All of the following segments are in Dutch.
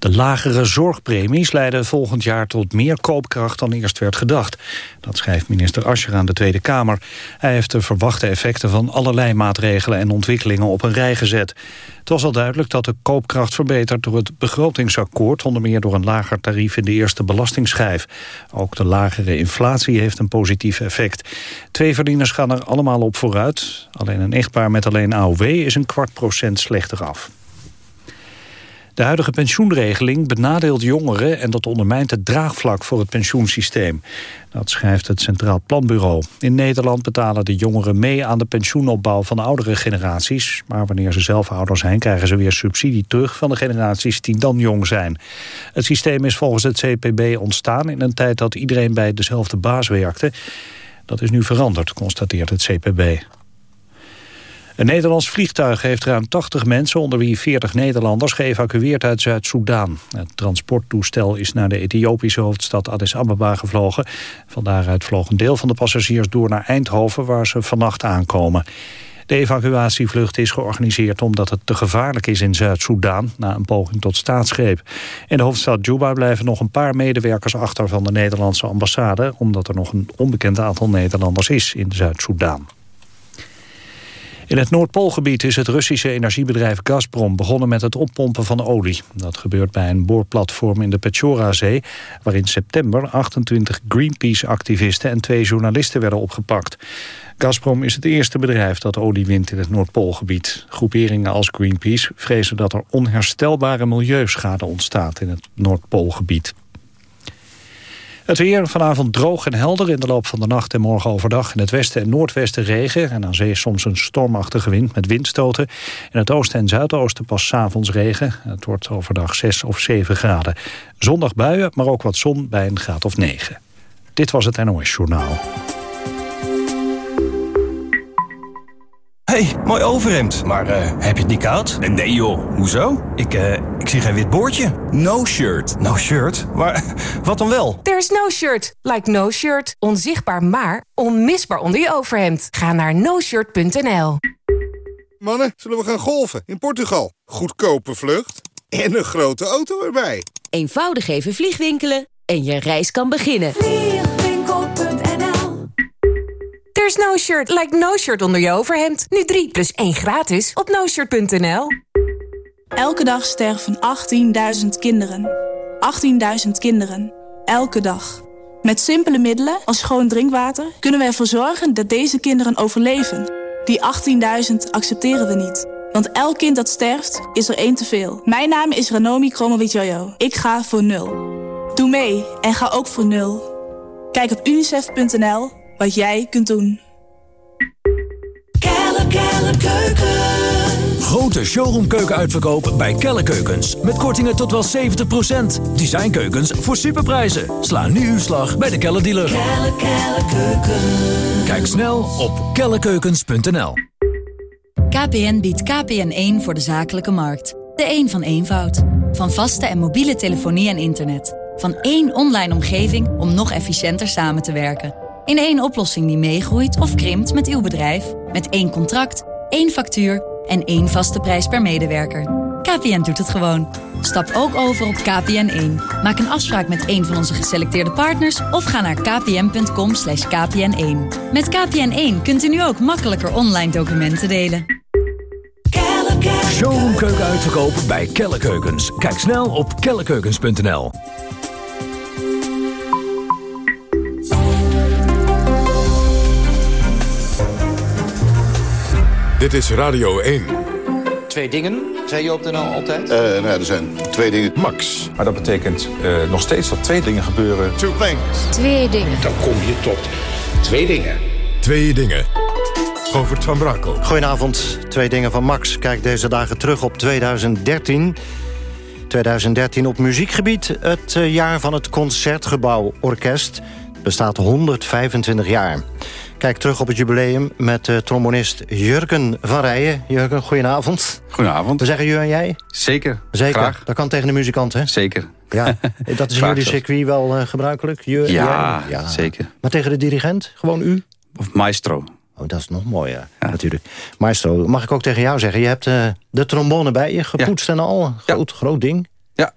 De lagere zorgpremies leiden volgend jaar tot meer koopkracht dan eerst werd gedacht. Dat schrijft minister Ascher aan de Tweede Kamer. Hij heeft de verwachte effecten van allerlei maatregelen en ontwikkelingen op een rij gezet. Het was al duidelijk dat de koopkracht verbetert door het begrotingsakkoord, onder meer door een lager tarief in de eerste belastingsschijf. Ook de lagere inflatie heeft een positief effect. Twee verdieners gaan er allemaal op vooruit. Alleen een echtpaar met alleen AOW is een kwart procent slechter af. De huidige pensioenregeling benadeelt jongeren... en dat ondermijnt het draagvlak voor het pensioensysteem. Dat schrijft het Centraal Planbureau. In Nederland betalen de jongeren mee aan de pensioenopbouw van de oudere generaties. Maar wanneer ze zelf ouder zijn, krijgen ze weer subsidie terug... van de generaties die dan jong zijn. Het systeem is volgens het CPB ontstaan in een tijd dat iedereen bij dezelfde baas werkte. Dat is nu veranderd, constateert het CPB. Een Nederlands vliegtuig heeft ruim 80 mensen, onder wie 40 Nederlanders, geëvacueerd uit Zuid-Soedan. Het transporttoestel is naar de Ethiopische hoofdstad Addis Ababa gevlogen. Van daaruit vloog een deel van de passagiers door naar Eindhoven, waar ze vannacht aankomen. De evacuatievlucht is georganiseerd omdat het te gevaarlijk is in Zuid-Soedan... na een poging tot staatsgreep. In de hoofdstad Juba blijven nog een paar medewerkers achter van de Nederlandse ambassade... omdat er nog een onbekend aantal Nederlanders is in Zuid-Soedan. In het Noordpoolgebied is het Russische energiebedrijf Gazprom begonnen met het oppompen van olie. Dat gebeurt bij een boorplatform in de Petchorazee, waar in september 28 Greenpeace-activisten en twee journalisten werden opgepakt. Gazprom is het eerste bedrijf dat olie wint in het Noordpoolgebied. Groeperingen als Greenpeace vrezen dat er onherstelbare milieuschade ontstaat in het Noordpoolgebied. Het weer vanavond droog en helder. In de loop van de nacht en morgen overdag in het westen en noordwesten regen. En aan zee soms een stormachtige wind met windstoten. In het oosten en zuidoosten pas s avonds regen. Het wordt overdag 6 of 7 graden. Zondag buien, maar ook wat zon bij een graad of 9. Dit was het NOS Journaal. Hey, mooi overhemd. Maar uh, heb je het niet koud? Nee joh, hoezo? Ik, uh, ik zie geen wit boordje. No shirt. No shirt? Maar wat dan wel? There's no shirt. Like no shirt. Onzichtbaar maar onmisbaar onder je overhemd. Ga naar noshirt.nl Mannen, zullen we gaan golfen in Portugal? Goedkope vlucht en een grote auto erbij. Eenvoudig even vliegwinkelen en je reis kan beginnen. There's no shirt, like no shirt onder je overhemd. Nu 3 plus 1 gratis op noshirt.nl. Elke dag sterven 18.000 kinderen. 18.000 kinderen. Elke dag. Met simpele middelen als schoon drinkwater kunnen we ervoor zorgen dat deze kinderen overleven. Die 18.000 accepteren we niet. Want elk kind dat sterft, is er één te veel. Mijn naam is Ranomi Kromowidjojo. Ik ga voor nul. Doe mee en ga ook voor nul. Kijk op unicef.nl wat jij kunt doen. Kelle, Kelle Keuken. Grote showroomkeuken uitverkoop bij Kelle Keukens. Met kortingen tot wel 70%. Designkeukens voor superprijzen. Sla nu uw slag bij de Kelle dealer. Kelle, Kelle Keuken. Kijk snel op kellekeukens.nl. KPN biedt KPN1 voor de zakelijke markt. De een van eenvoud. Van vaste en mobiele telefonie en internet. Van één online omgeving om nog efficiënter samen te werken. In één oplossing die meegroeit of krimpt met uw bedrijf. Met één contract, één factuur en één vaste prijs per medewerker. KPN doet het gewoon. Stap ook over op KPN1. Maak een afspraak met een van onze geselecteerde partners... of ga naar kpn.com kpn1. Met KPN1 kunt u nu ook makkelijker online documenten delen. Showroomkeuken uitverkopen bij Kelle Keukens. Kijk snel op kellekeukens.nl. Dit is Radio 1. Twee dingen, zei je op de nou altijd? Uh, nou, er zijn twee dingen. Max. Maar dat betekent uh, nog steeds dat twee dingen gebeuren. Two things. Twee dingen. Dan kom je tot twee dingen. Twee dingen. Govert van Brakel. Goedenavond. Twee dingen van Max. Kijk deze dagen terug op 2013. 2013 op muziekgebied. Het uh, jaar van het Concertgebouw Orkest. bestaat 125 jaar. Kijk terug op het jubileum met uh, trombonist Jurgen van Rijen. Jurgen, goedenavond. Goedenavond. We zeggen je en jij? Zeker. Zeker. Graag. Dat kan tegen de muzikant, hè? Zeker. Ja, dat is in jullie circuit wel uh, gebruikelijk? Je, ja, ja, zeker. Maar tegen de dirigent? Gewoon u? Of maestro. Oh, dat is nog mooier, natuurlijk. Maestro, mag ik ook tegen jou zeggen... je hebt uh, de trombone bij je, gepoetst en al. Groot, groot ding. Ja.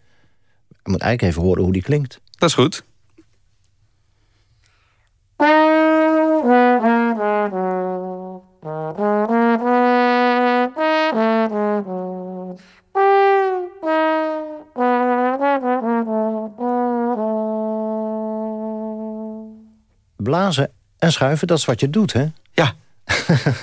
Je moet eigenlijk even horen hoe die klinkt. Dat is goed. Blazen en schuiven, dat is wat je doet, hè? Ja.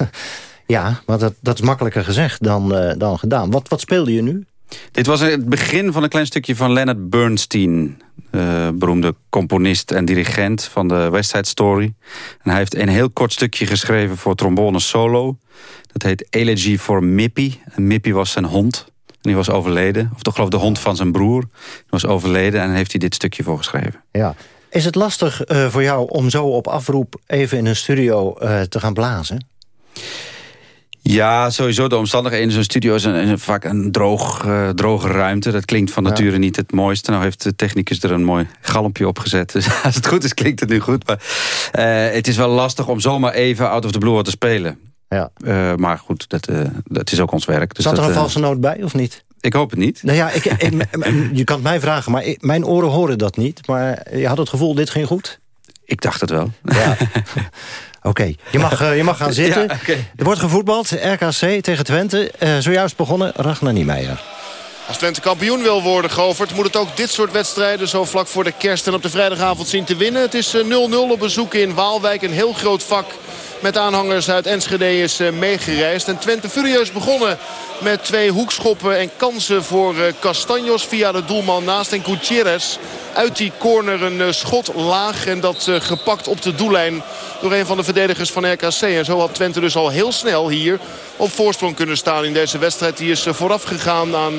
ja, maar dat, dat is makkelijker gezegd dan, uh, dan gedaan. Wat, wat speelde je nu? Dit was het begin van een klein stukje van Leonard Bernstein. Uh, beroemde componist en dirigent van de West Side Story. En hij heeft een heel kort stukje geschreven voor trombone solo. Dat heet Elegy for Mippy. En Mippy was zijn hond. En die was overleden. Of toch geloof ik de hond van zijn broer. Die was overleden en heeft hij dit stukje voor geschreven. Ja. Is het lastig uh, voor jou om zo op afroep even in een studio uh, te gaan blazen? Ja, sowieso de omstandigheden in zo'n studio is een, vaak een droog, uh, droge ruimte. Dat klinkt van nature ja. niet het mooiste. Nou heeft de technicus er een mooi galmpje op gezet. Dus als het goed is, klinkt het nu goed. Maar uh, het is wel lastig om zomaar even out of the blue te spelen. Ja. Uh, maar goed, dat, dat is ook ons werk. Dus Zat er dat, een valse noot bij, of niet? Ik hoop het niet. Nou ja, ik, ik, je kan het mij vragen, maar ik, mijn oren horen dat niet. Maar je had het gevoel, dit ging goed? Ik dacht het wel. Ja. Oké, okay. je, mag, uh, je mag gaan zitten. Ja, okay. Er wordt gevoetbald, RKC tegen Twente. Uh, zojuist begonnen, Ragnar Niemeyer. Als Twente kampioen wil worden, Govert, moet het ook dit soort wedstrijden... zo vlak voor de kerst en op de vrijdagavond zien te winnen. Het is 0-0 op bezoek in Waalwijk, een heel groot vak met aanhangers uit Enschede is uh, meegereisd. En Twente furieus begonnen met twee hoekschoppen en kansen voor uh, Castanjos via de doelman naast. En Gutierrez uit die corner een uh, schot laag en dat gepakt op de doellijn door een van de verdedigers van RKC. En zo had Twente dus al heel snel hier op voorsprong kunnen staan in deze wedstrijd. Die is vooraf gegaan aan,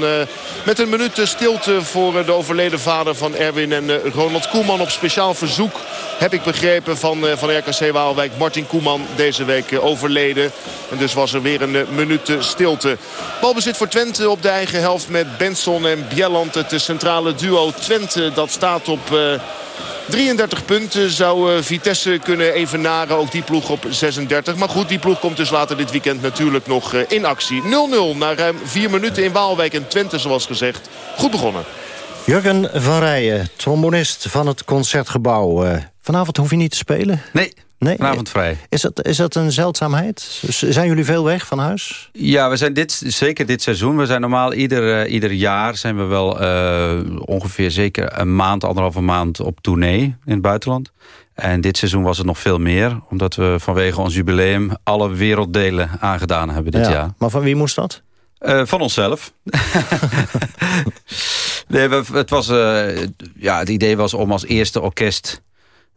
met een minuut stilte voor de overleden vader van Erwin en Ronald Koeman. Op speciaal verzoek heb ik begrepen van, van RKC Waalwijk Martin Koeman deze week overleden. En dus was er weer een minuut stilte. Balbezit voor Twente op de eigen helft met Benson en Bjelland. Het centrale duo Twente dat staat op... Uh, 33 punten zou Vitesse kunnen evenaren. Ook die ploeg op 36. Maar goed, die ploeg komt dus later dit weekend natuurlijk nog in actie. 0-0 na ruim 4 minuten in Waalwijk en Twente zoals gezegd. Goed begonnen. Jurgen van Rijen, trombonist van het Concertgebouw. Vanavond hoef je niet te spelen? Nee, Nee, vanavond vrij. Is dat, is dat een zeldzaamheid? Zijn jullie veel weg van huis? Ja, we zijn dit, zeker dit seizoen. We zijn normaal ieder, uh, ieder jaar zijn we wel uh, ongeveer zeker een maand, anderhalve maand op tournee in het buitenland. En dit seizoen was het nog veel meer. Omdat we vanwege ons jubileum alle werelddelen aangedaan hebben dit ja, jaar. Maar van wie moest dat? Uh, van onszelf. nee, we, het, was, ja, het idee was om als eerste orkest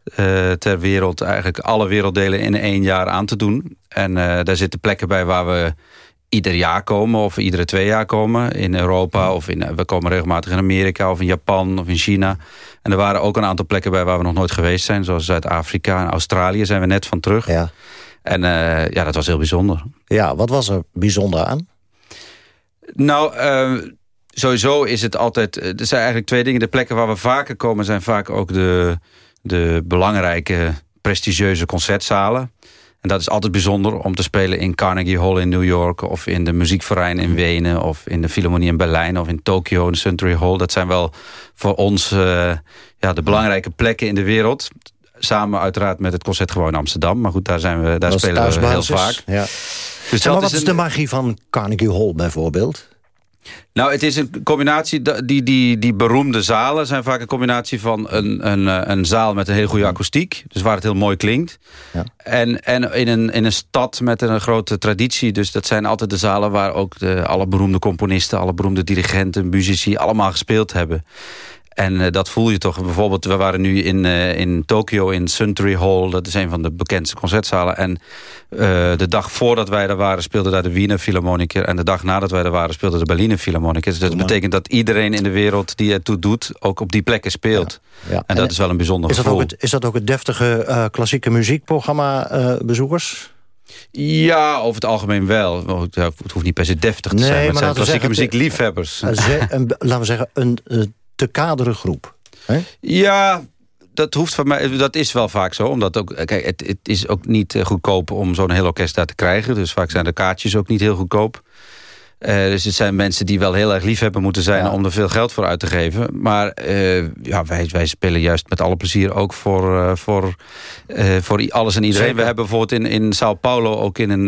uh, ter wereld eigenlijk alle werelddelen in één jaar aan te doen. En uh, daar zitten plekken bij waar we ieder jaar komen of iedere twee jaar komen. In Europa of in, we komen regelmatig in Amerika of in Japan of in China. En er waren ook een aantal plekken bij waar we nog nooit geweest zijn. Zoals Zuid-Afrika en Australië zijn we net van terug. Ja. En uh, ja, dat was heel bijzonder. Ja, wat was er bijzonder aan? Nou, sowieso is het altijd... Er zijn eigenlijk twee dingen. De plekken waar we vaker komen zijn vaak ook de de belangrijke, prestigieuze concertzalen. En dat is altijd bijzonder om te spelen in Carnegie Hall in New York... of in de Muziekverein in Wenen... of in de Philharmonie in Berlijn of in Tokio in Century Hall. Dat zijn wel voor ons uh, ja, de belangrijke plekken in de wereld. Samen uiteraard met het Concertgebouw in Amsterdam. Maar goed, daar, zijn we, daar spelen we heel vaak. Ja. Dus maar wat is, een... de magie van Carnegie Hall bijvoorbeeld? Nou, het is een combinatie, die, die, die beroemde zalen zijn vaak een combinatie van een, een, een zaal met een heel goede akoestiek. Dus waar het heel mooi klinkt. Ja. En, en in, een, in een stad met een grote traditie. Dus dat zijn altijd de zalen waar ook de, alle beroemde componisten, alle beroemde dirigenten, muzici allemaal gespeeld hebben. En uh, dat voel je toch. Bijvoorbeeld, we waren nu in, uh, in Tokio in Suntory Hall. Dat is een van de bekendste concertzalen. En uh, de dag voordat wij daar waren speelde daar de Wiener Philharmoniker. En de dag nadat wij daar waren speelde de Berliner Philharmoniker. Dus dat betekent dat iedereen in de wereld die ertoe doet... ook op die plekken speelt. Ja. Ja. En, en dat is wel een bijzonder is gevoel. Dat ook het, is dat ook het deftige klassieke muziekprogramma bezoekers? Ja, over het algemeen wel. Het hoeft niet per se deftig te nee, zijn. Maar het zijn klassieke muziekliefhebbers. Laten we zeggen, een te kaderen groep. Hè? Ja, dat hoeft van mij. Dat is wel vaak zo. Omdat ook, kijk, het, het is ook niet eh, goedkoop om zo'n heel orkest daar te krijgen. Dus vaak zijn de kaartjes ook niet heel goedkoop. Uh, dus het zijn mensen die wel heel erg lief hebben moeten zijn... om er veel geld voor uit te geven. Maar uh, ja, wij, wij spelen juist met alle plezier ook voor, uh, voor, voor alles en iedereen. Zeker. We hebben bijvoorbeeld in, in Sao Paulo ook in een,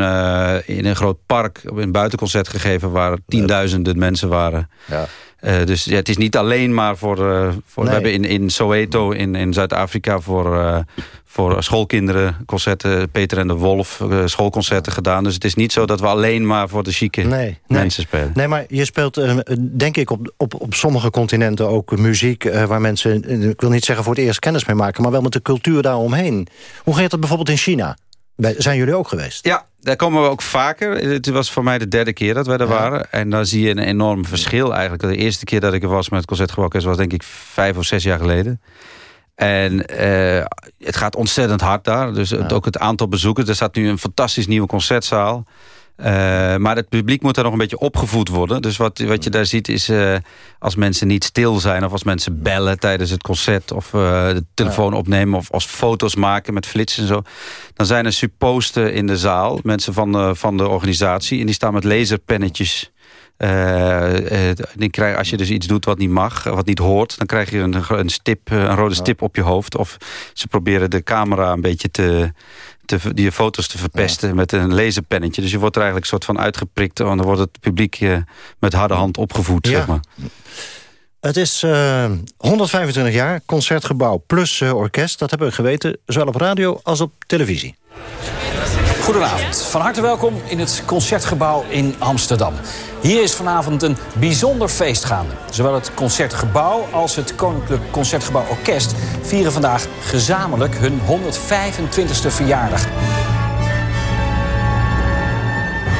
in een groot park... een buitenconcert gegeven waar tienduizenden mensen waren... Ja. Uh, dus ja, het is niet alleen maar voor... Uh, voor nee. We hebben in, in Soweto in, in Zuid-Afrika voor, uh, voor schoolkinderen concerten... Peter en de Wolf schoolconcerten gedaan. Dus het is niet zo dat we alleen maar voor de chique nee, mensen nee. spelen. Nee, maar je speelt denk ik op, op, op sommige continenten ook muziek... waar mensen, ik wil niet zeggen voor het eerst kennis mee maken... maar wel met de cultuur daaromheen. Hoe gaat dat bijvoorbeeld in China? Zijn jullie ook geweest? Ja, daar komen we ook vaker. Het was voor mij de derde keer dat wij er ja. waren. En dan zie je een enorm verschil eigenlijk. De eerste keer dat ik er was met het Concertgebouw was denk ik vijf of zes jaar geleden. En uh, het gaat ontzettend hard daar. Dus ja. ook het aantal bezoekers. Er staat nu een fantastisch nieuwe concertzaal. Uh, maar het publiek moet daar nog een beetje opgevoed worden. Dus wat, wat je daar ziet is... Uh, als mensen niet stil zijn... of als mensen bellen tijdens het concert... of uh, de telefoon ja. opnemen... of als foto's maken met flitsen en zo... dan zijn er supposten in de zaal. Mensen van de, van de organisatie. En die staan met laserpennetjes... krijg, als je dus iets doet wat niet mag, wat niet hoort... dan krijg je een, een, stip, een rode stip op je hoofd. Of ze proberen de camera een beetje te te, die foto's te verpesten ja. met een laserpennetje. Dus je wordt er eigenlijk een soort van uitgeprikt... en dan wordt het publiek uh, met harde hand opgevoed, ja. zeg maar. Het is uh, 125 jaar, concertgebouw plus uh, orkest. Dat hebben we geweten, zowel op radio als op televisie. Goedenavond, van harte welkom in het Concertgebouw in Amsterdam. Hier is vanavond een bijzonder feest gaande. Zowel het Concertgebouw als het Koninklijk Concertgebouw Orkest... vieren vandaag gezamenlijk hun 125e verjaardag.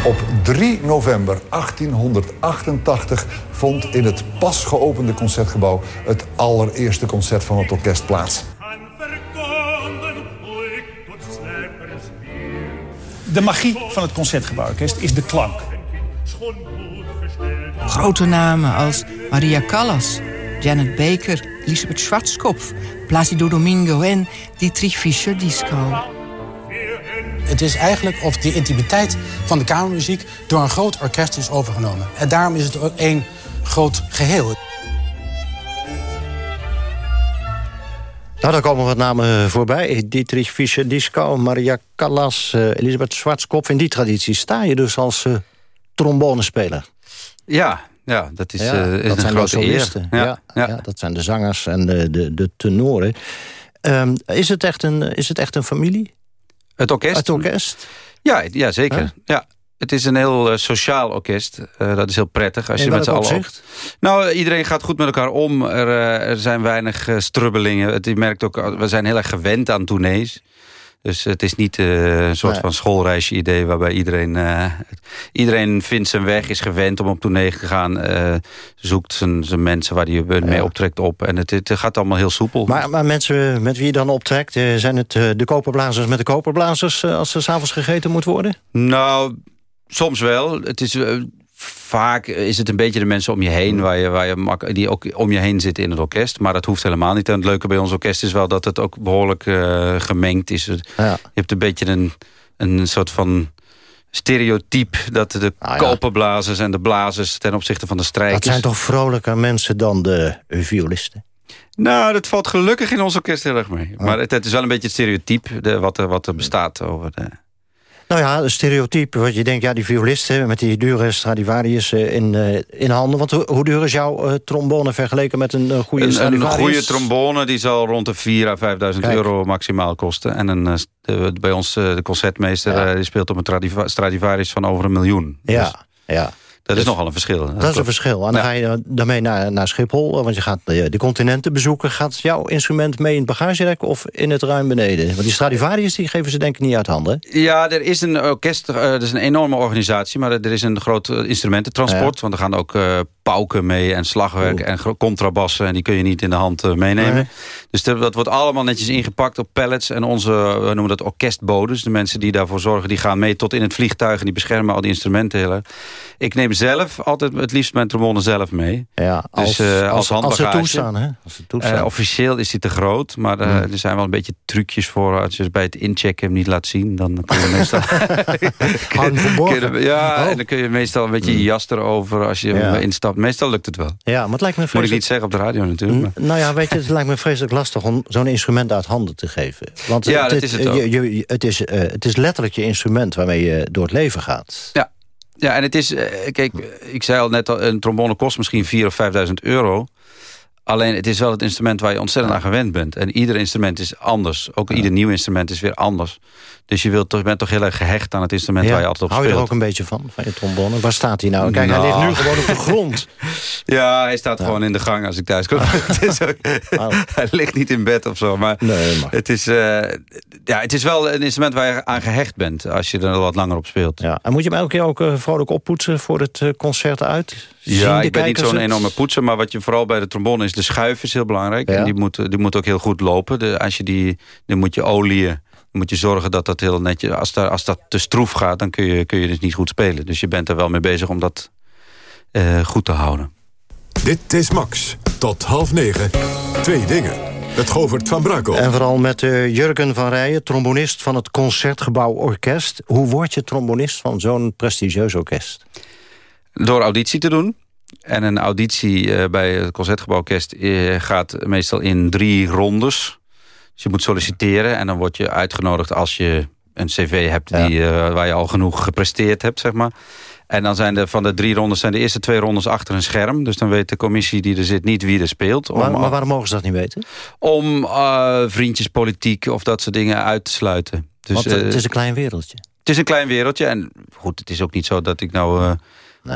Op 3 november 1888 vond in het pas geopende Concertgebouw... het allereerste concert van het orkest plaats. De magie van het Concertgebouworkest is de klank. Grote namen als Maria Callas, Janet Baker, Elisabeth Schwarzkopf... Placido Domingo en Dietrich Fischer-Dieskau. Het is eigenlijk of die intimiteit van de kamermuziek... door een groot orkest is overgenomen. En daarom is het ook één groot geheel. Nou, daar komen wat namen voorbij. Dietrich Fischer-Dieskau, Maria Callas, uh, Elisabeth Schwarzkopf. In die traditie sta je dus als uh, trombonespeler. Ja, ja, dat is, ja, uh, is dat een grote eer. Ja, ja, ja. dat zijn de zangers en de, de, de tenoren. Um, is, het echt een, is het echt een familie? Het orkest? Het orkest? Ja, ja zeker. Huh? Ja. Het is een heel uh, sociaal orkest. Uh, dat is heel prettig. Als In je met z'n allen. Nou, iedereen gaat goed met elkaar om. Er, uh, er zijn weinig strubbelingen. Het, je merkt ook, we zijn heel erg gewend aan tournees. Dus het is niet een soort nee. van schoolreisje idee... waarbij iedereen, iedereen vindt zijn weg, is gewend om op tournee te gaan... Zoekt zijn, zijn mensen waar hij mee ja. optrekt op. En het, het, gaat allemaal heel soepel. Maar, maar mensen met wie je dan optrekt... zijn het de koperblazers met de koperblazers... als er s'avonds gegeten moet worden? Nou, soms wel. Het is vaak is het een beetje de mensen om je heen... Waar je, waar je, die ook om je heen zitten in het orkest. Maar dat hoeft helemaal niet. En het leuke bij ons orkest is wel dat het ook behoorlijk uh, gemengd is. Ja. Je hebt een beetje een, een soort van stereotype... dat de ah, koperblazers en de blazers ten opzichte van de strijkers... Dat zijn toch vrolijker mensen dan de violisten? Nou, dat valt gelukkig in ons orkest heel erg mee. Maar het, het, is wel een beetje het stereotype de, wat, er, wat er bestaat over de... Nou ja, een stereotype. Wat je denkt, ja, die violisten met die dure Stradivarius in, uh, in handen. Want hoe, hoe duur is jouw uh, trombone vergeleken met een goede een, Stradivarius? Een goede trombone die zal rond de 4.000 à 5.000 euro maximaal kosten. En een, bij ons de concertmeester ja. die speelt op een Stradivarius van over een miljoen. Ja, dus, ja. Dat dus, is nogal een verschil. Dat, dat is een verschil. En dan ja. ga je daarmee naar, naar Schiphol, want je gaat de, de, continenten bezoeken. Gaat jouw instrument mee in het bagagerek of in het ruim beneden? Want die Stradivarius die geven ze denk ik niet uit handen. Ja, er is een orkest, uh, er is een enorme organisatie, maar er is een groot instrumententransport. Ja. Want er gaan ook uh, pauken mee en slagwerk en gro- contrabassen. En die kun je niet in de hand eh, meenemen. Nee. Dus dat, dat wordt allemaal netjes ingepakt op pallets. En onze, we noemen dat orkestbodes. De mensen die daarvoor zorgen, die gaan mee tot in het vliegtuig. En die beschermen al die instrumenten heel erg. Ik neem zelf altijd het liefst mijn trombone zelf mee. Ja, als, dus, eh, als, als, als ze toestaan, hè? Als ze toestaan. Eh, officieel is die te groot, maar eh, Hmm. er zijn wel een beetje trucjes voor. Als je bij het inchecken hem niet laat zien, dan kun je meestal... Verborgen. kun je- ja, Oh. en dan kun je meestal een beetje je jas erover als je Ja. instapt. Meestal lukt het wel. Ja, maar het lijkt me Moet ik niet zeggen op de radio natuurlijk. maar- Nou ja, weet je, het lijkt me vreselijk lastig om zo'n instrument uit handen te geven. Want Ja, het, dat is het je- ook. je- je- het, is, eh, het is letterlijk je instrument waarmee je door het leven gaat. Ja. Ja, en het is, eh, kijk, ik zei al net al, een trombone kost misschien 4.000 of 5.000 euro. Alleen het is wel het instrument waar je ontzettend aan gewend bent. En ieder instrument is anders. Ook ieder nieuw instrument is weer anders. Dus je, wilt toch, je bent toch heel erg gehecht aan het instrument Ja, waar je altijd op Hou je er speelt. ook een beetje van, van je trombone? Waar staat hij nou? Kijk, hij ligt Nou. nu gewoon op de grond. Ja, hij staat gewoon in de gang als ik thuis kom. Het is ook- hij ligt niet in bed of zo. Maar, Nee, maar. Het, is, eh, ja, het is wel een instrument waar je aan gehecht bent... als je er wat langer op speelt. Ja. En moet je hem elke keer ook eh, vrolijk oppoetsen voor het eh, concert uit? Ja, ik ben niet zo'n enorme poetser. Maar wat je vooral bij de trombone is, de schuif is heel belangrijk. Ja. En die moet, die moet ook heel goed lopen. De, als je die, die moet je olieën. Dan moet je zorgen dat dat heel netjes... Als, daar, als dat te stroef gaat, dan kun je, kun je dus niet goed spelen. Dus je bent er wel mee bezig om dat eh, goed te houden. Dit is Max. Tot half negen. Twee dingen. Het Govert van Brakel. En vooral met eh, Jurgen van Rijen, trombonist van het Concertgebouw Orkest. Hoe word je trombonist van zo'n prestigieus orkest? Door auditie te doen. En een auditie eh, bij het Concertgebouworkest eh, gaat meestal in drie rondes. Dus je moet solliciteren en dan word je uitgenodigd als je een cv hebt die, eh, waar je al genoeg gepresteerd hebt, zeg maar. En dan zijn de, van de drie rondes zijn de eerste twee rondes achter een scherm. Dus dan weet de commissie die er zit niet wie er speelt. Om, Maar, maar waarom mogen ze dat niet weten? om eh, vriendjespolitiek of dat soort dingen uit te sluiten. Dus, Want het is een klein wereldje. het is een klein wereldje. En goed, het is ook niet zo dat ik nou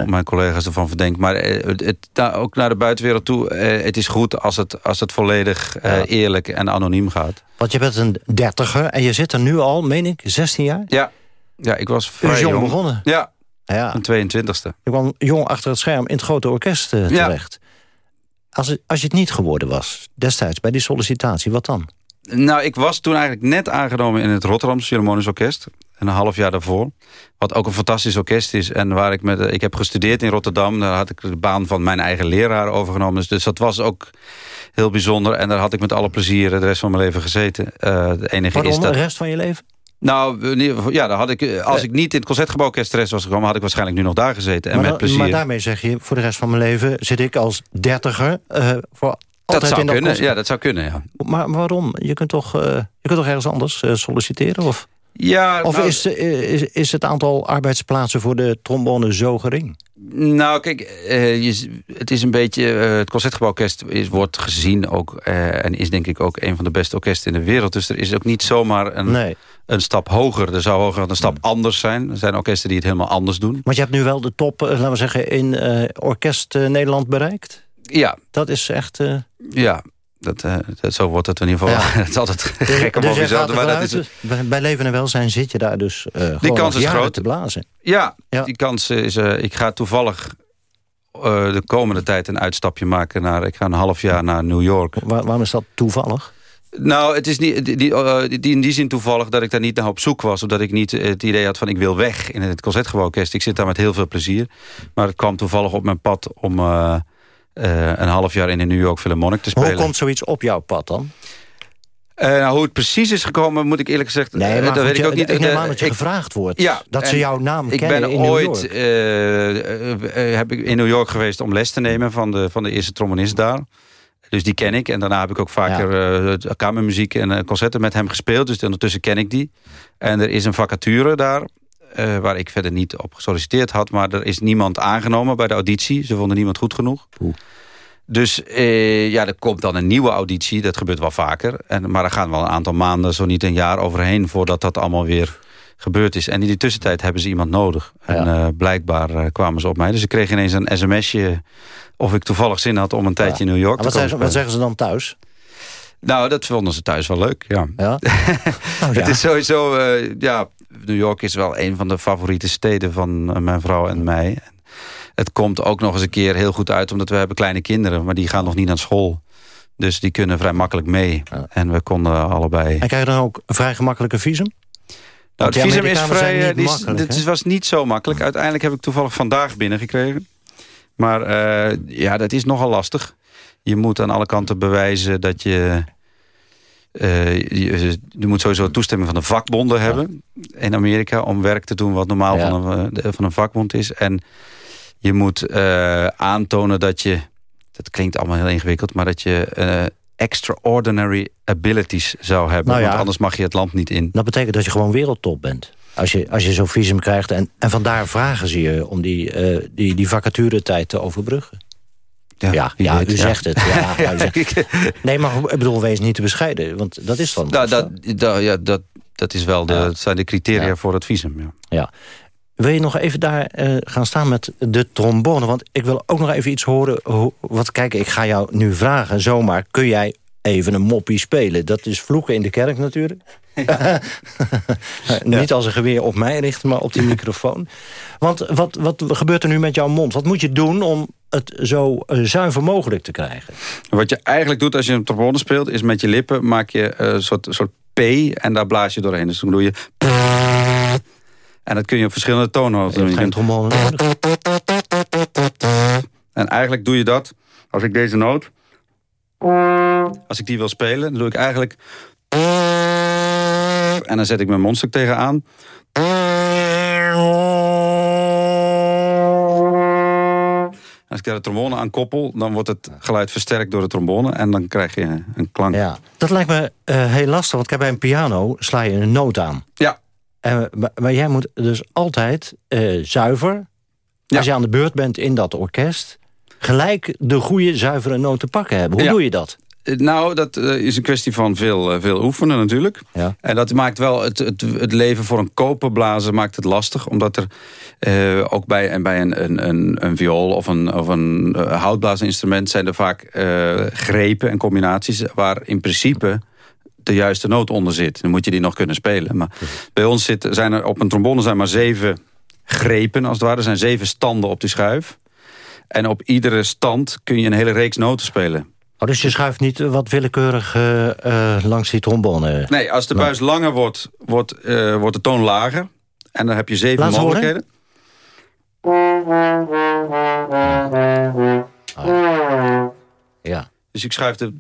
mijn collega's ervan verdenk. Maar eh, het, het- nou, ook naar de buitenwereld toe. eh, het is goed als het, als het volledig eh, eerlijk en anoniem gaat. Want je bent een dertiger en je zit er nu al, meen ik, 16 jaar? Ja, ja ik was vrij is jong begonnen. Ja, Ja. een 22e. Je kwam jong achter het scherm in het grote orkest Ja. terecht. Als, het, als je het niet geworden was, destijds bij die sollicitatie, wat dan? Nou, ik was toen eigenlijk net aangenomen in het Rotterdamse Philharmonisch Orkest. Een half jaar daarvoor. Wat ook een fantastisch orkest is. En waar ik met. eh, Ik heb gestudeerd in Rotterdam. Daar had ik de baan van mijn eigen leraar overgenomen. Dus, dus dat was ook heel bijzonder. En daar had ik met alle plezier de rest van mijn leven gezeten. Het enige Waarom is dat. de rest van je leven? Nou, ja, dan had ik, eh, als ik niet in het Concertgebouworkest terecht was gekomen... had ik waarschijnlijk nu nog daar gezeten. En maar, met plezier. maar daarmee zeg je, voor de rest van mijn leven zit ik als dertiger eh, voor dat zou kunnen. Ja, dat zou kunnen, ja. Maar waarom? Je kunt toch, eh, je kunt toch ergens anders eh, solliciteren? Of, Ja, of nou- is, eh, is, is het aantal arbeidsplaatsen voor de trombone zo gering? Nou, kijk, je, het is een beetje... het Concertgebouworkest is, wordt gezien ook... en is denk ik ook een van de beste orkesten in de wereld. Dus er is ook niet zomaar een, Nee. een stap hoger. Er zou hoger een stap anders zijn. Er zijn orkesten die het helemaal anders doen. Want je hebt nu wel de top, laten we zeggen, in orkest Nederland bereikt. Ja, Dat is echt... eh, ja. Dat, eh, dat, zo wordt het in ieder geval. het is altijd gek om dus over jezelf maar dat is bij- leven en welzijn zit je daar dus eh gewoon kans is groot. te blazen. Ja, die kans is... ik ga toevallig de komende tijd een uitstapje maken naar... Ik ga een half jaar naar New York. Waar- waarom is dat toevallig? Nou, het is niet, die, die, die- in die zin toevallig dat ik daar niet naar op zoek was. Of dat ik niet het idee had van ik wil weg in het Concertgebouworkest. Ik zit daar met heel veel plezier. Maar het kwam toevallig op mijn pad om een half jaar in de New York Philharmonic te spelen. Hoe komt zoiets op jouw pad dan? Eh, nou, hoe het precies is gekomen, moet ik eerlijk gezegd... Nee, eh, maar dat weet ik je- ook niet. ik neem Eh, aan dat je ik- gevraagd wordt. Ja, dat ze jouw naam ik kennen ben in New ooit, York. eh, eh, eh, heb ik in New York geweest om les te nemen van de, van de eerste trombonist daar. Dus die ken ik. En daarna heb ik ook vaker eh, kamermuziek en eh, concerten met hem gespeeld. Dus ondertussen ken ik die. En er is een vacature daar. Eh, waar ik verder niet op gesolliciteerd had. Maar er is niemand aangenomen bij de auditie. Ze vonden niemand goed genoeg. Dus eh, ja, er komt dan een nieuwe auditie. Dat gebeurt wel vaker. En, maar er gaan wel een aantal maanden, zo niet een jaar overheen... voordat dat allemaal weer gebeurd is. En in die tussentijd hebben ze iemand nodig. En eh, blijkbaar kwamen ze op mij. Dus ik kreeg ineens een sms'je... of ik toevallig zin had om een tijdje in New York En wat, te komen zeggen, wat zeggen ze dan thuis? Nou, dat vonden ze thuis wel leuk, ja. Ja? Nou, Het is sowieso, ja, New York is wel een van de favoriete steden van eh, mijn vrouw en mij. het komt ook nog eens een keer heel goed uit... omdat we hebben kleine kinderen, maar die gaan nog niet naar school. Dus die kunnen vrij makkelijk mee. En we konden allebei... En krijg je dan ook een vrij gemakkelijke visum? Nou, het visum is vrij. makkelijk, dit was niet zo makkelijk. Uiteindelijk heb ik toevallig vandaag binnengekregen. Maar eh, ja, dat is nogal lastig. Je moet aan alle kanten bewijzen dat je. Eh, je, je moet sowieso toestemming van de vakbonden hebben in Amerika om werk te doen wat normaal Ja. van, een, eh, van een vakbond is. En je moet eh, aantonen dat je, dat klinkt allemaal heel ingewikkeld, maar dat je extraordinary abilities zou hebben. Nou ja. Want anders mag je het land niet in. Dat betekent dat je gewoon wereldtop bent. Als je, als je zo'n visum krijgt. En, en vandaar vragen ze je om die, die, die vacaturetijd te overbruggen. Ja, ja, weet, u ja. zegt het. Ja, zegt- nee, maar ik bedoel, wees niet te bescheiden. Want dat is dan... Nou, dat, dat, ja, dat, dat is wel de, dat zijn de criteria voor het visum. Ja. Ja. Wil je nog even daar eh, gaan staan met de trombone? Want ik wil ook nog even iets horen. Wat, kijk, ik ga jou nu vragen, zomaar. Kun jij even een moppie spelen? Dat is vloeken in de kerk natuurlijk. Niet als een geweer op mij richten, maar op die microfoon. Want wat, wat gebeurt er nu met jouw mond? Wat moet je doen om het zo eh, zuiver mogelijk te krijgen? Wat je eigenlijk doet als je een trombone speelt... is met je lippen maak je eh, een soort, soort P en daar blaas je doorheen. Dus dan doe je... En dat kun je op verschillende toonhoogten doen. Je trombone. En eigenlijk doe je dat als ik deze noot... Als ik die wil spelen, dan doe ik eigenlijk... En dan zet ik mijn mondstuk tegenaan. Als ik daar de trombone aan koppel, dan wordt het geluid versterkt door de trombone. En dan krijg je een klank. Ja, dat lijkt me eh, heel lastig. Want bij een piano sla je een noot aan. Ja. En, maar, jij moet dus altijd eh, zuiver, als je aan de beurt bent in dat orkest... gelijk de goede, zuivere noot te pakken hebben. Hoe Ja. doe je dat? Eh, Nou, dat eh, is een kwestie van veel, eh, veel oefenen natuurlijk. Ja. En dat maakt wel het, het, het leven voor een koperblazer maakt het lastig. Omdat er ook bij, en bij een, een, een, een viool of een, of een houtblaasinstrument... zijn er vaak grepen en combinaties waar in principe de juiste noot onder zit. Dan moet je die nog kunnen spelen. Maar bij ons zit, zijn er op een trombone zijn maar zeven grepen, als het ware. Er zijn zeven standen op die schuif. En op iedere stand kun je een hele reeks noten spelen. Oh, dus je schuift niet eh, wat willekeurig eh, eh, langs die trombone? Nee, als de buis langer wordt, wordt, wordt de toon lager. En dan heb je zeven Laat mogelijkheden. Ja. Dus ik schuif de,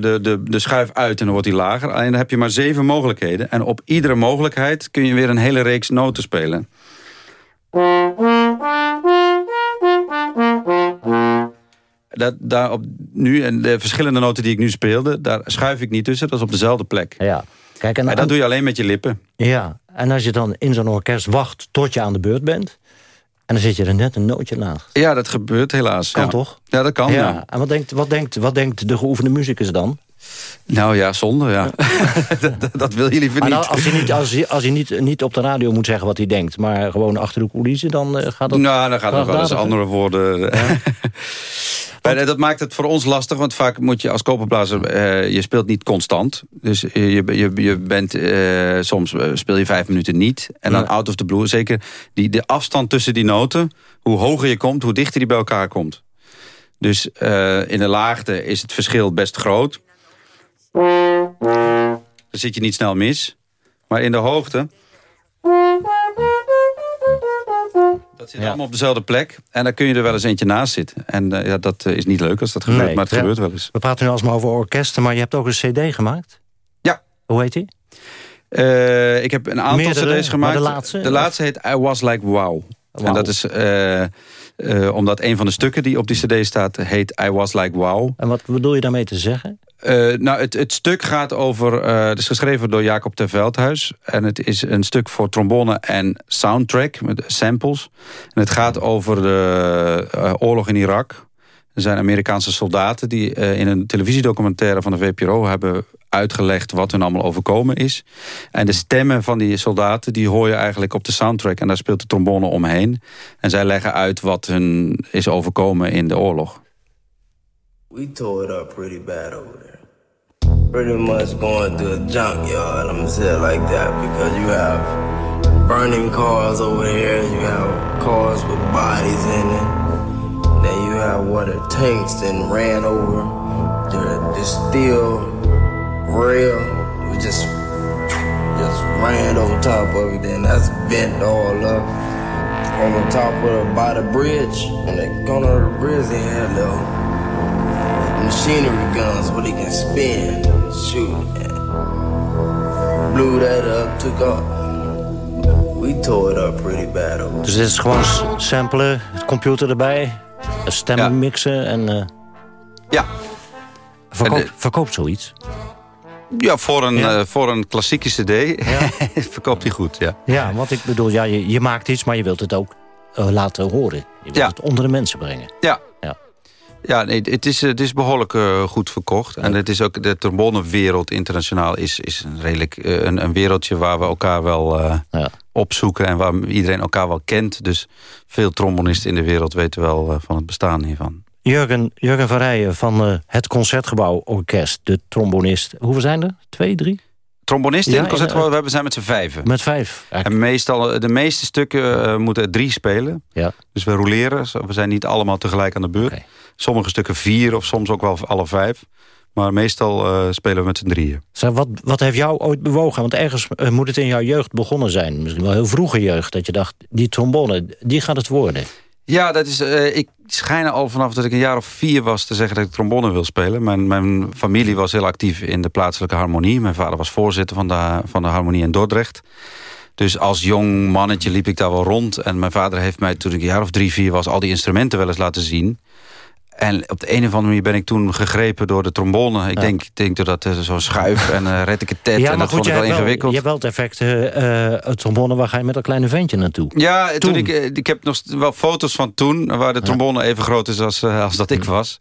de, de, de schuif uit en dan wordt die lager. Alleen dan heb je maar zeven mogelijkheden. En op iedere mogelijkheid kun je weer een hele reeks noten spelen. Dat, daar op, nu, en de verschillende noten die ik nu speelde, daar schuif ik niet tussen. Dat is op dezelfde plek. Ja. Kijk, en, En dat doe je alleen met je lippen. Ja, en als je dan in zo'n orkest wacht tot je aan de beurt bent... en dan zit je er net een nootje naast. Ja, dat gebeurt helaas. Kan ja. toch? Ja, dat kan. ja. Ja. En wat denkt, wat, denkt, wat denkt de geoefende muzikus dan? Nou ja, zonde, ja. dat, dat- wil Maar niet. nou, als hij, niet, als hij, als hij niet, niet op de radio moet zeggen wat hij denkt... maar gewoon achter de coulissen, dan eh, gaat dat... Nou, dan gaat er wel eens andere woorden. Maar eh, dat maakt het voor ons lastig, want vaak moet je als koperblazer... eh, je speelt niet constant. Dus je, je, je bent, eh, soms speel je vijf minuten niet. En dan Ja. out of the blue, zeker die, de afstand tussen die noten... hoe hoger je komt, hoe dichter die bij elkaar komt. Dus eh, in de laagte is het verschil best groot. Dan zit je niet snel mis. Maar in de hoogte... Dat zit allemaal op dezelfde plek. En dan kun je er wel eens eentje naast zitten. En eh, ja, dat eh, is niet leuk als dat gebeurt, Nee, maar het ja. gebeurt wel eens. We praten nu alsmaar over orkesten, maar je hebt ook een cd gemaakt? Ja. Hoe heet die? Eh, ik heb een aantal Meerdere, cd's gemaakt. de laatste? De laatste heet I Was Like Wow. En dat is eh, omdat een van de stukken die op die cd staat... heet I Was Like Wow. En wat bedoel je daarmee te zeggen? Eh, nou, het, het stuk gaat over... eh, het is geschreven door Jacob ter Veldhuis. En het is een stuk voor trombone en soundtrack met samples. En het gaat over de oorlog in Irak. Er zijn Amerikaanse soldaten die eh, in een televisiedocumentaire van de VPRO... hebben uitgelegd wat hun allemaal overkomen is. En de stemmen van die soldaten die hoor je eigenlijk op de soundtrack. En daar speelt de trombone omheen. En zij leggen uit wat hun is overkomen in de oorlog. We tore it up pretty bad over there. Pretty much going to a junkyard, I'm gonna say it like that, because you have burning cars over here, you have cars with bodies in it. By water tanks and ran over the, the steel rail. We just just ran over top of it, and that's bent all up on the top of the, by the bridge. On the corner of the bridge, they had little machinery guns where they can spin, shoot. Blew that up, took off. We tore it up pretty bad. Dus dit is gewoon samplen, het computer erbij, stemmen mixen en... eh, Ja. Verkoop, En, eh, verkoopt zoiets? Ja, voor een, eh, voor een klassieke cd verkoopt hij goed, ja. Ja, want ik bedoel, ja, je, je maakt iets, maar je wilt het ook laten horen. Je wilt Ja. het onder de mensen brengen. Ja. Ja. Nee, het is, het is behoorlijk eh, goed verkocht. En het is ook, de trombonewereld internationaal is, is een redelijk eh, een, een wereldje waar we elkaar wel eh, opzoeken en waar iedereen elkaar wel kent. Dus veel trombonisten in de wereld weten wel eh, van het bestaan hiervan. Jurgen, Jurgen van Rijen van eh, het Concertgebouw Orkest, de trombonist. Hoeveel zijn er? Twee, drie? Trombonisten Ja, in het concertgebouw, we zijn met z'n vijven. Met vijf. En meestal, de meeste stukken eh, moeten er drie spelen. Ja. Dus we roleren. We zijn niet allemaal tegelijk aan de beurt. Sommige stukken vier of soms ook wel alle vijf. Maar meestal eh, spelen we met z'n drieën. Zeg, wat, wat heeft jou ooit bewogen? Want ergens eh, moet het in jouw jeugd begonnen zijn. Misschien wel heel vroege jeugd. Dat je dacht, die trombone, die gaat het worden. Ja, dat is, eh, ik schijn al vanaf dat ik een jaar of vier was te zeggen dat ik trombone wil spelen. Mijn, mijn familie was heel actief in de plaatselijke harmonie. Mijn vader was voorzitter van de, van de harmonie in Dordrecht. Dus als jong mannetje liep ik daar wel rond. En mijn vader heeft mij toen ik een jaar of drie, vier was... al die instrumenten wel eens laten zien. En op de een of andere manier ben ik toen gegrepen door de trombone. Ik Ja. denk, denk door dat uh, zo'n schuif en uh, red ik het tet. en dat vond ik wel ingewikkeld. je hebt wel het effect, eh, eh, het trombone, waar ga je met dat kleine ventje naartoe? Ja, toen. ik, eh, ik heb nog wel foto's van toen... waar de trombone even groot is als, eh, als dat ik was.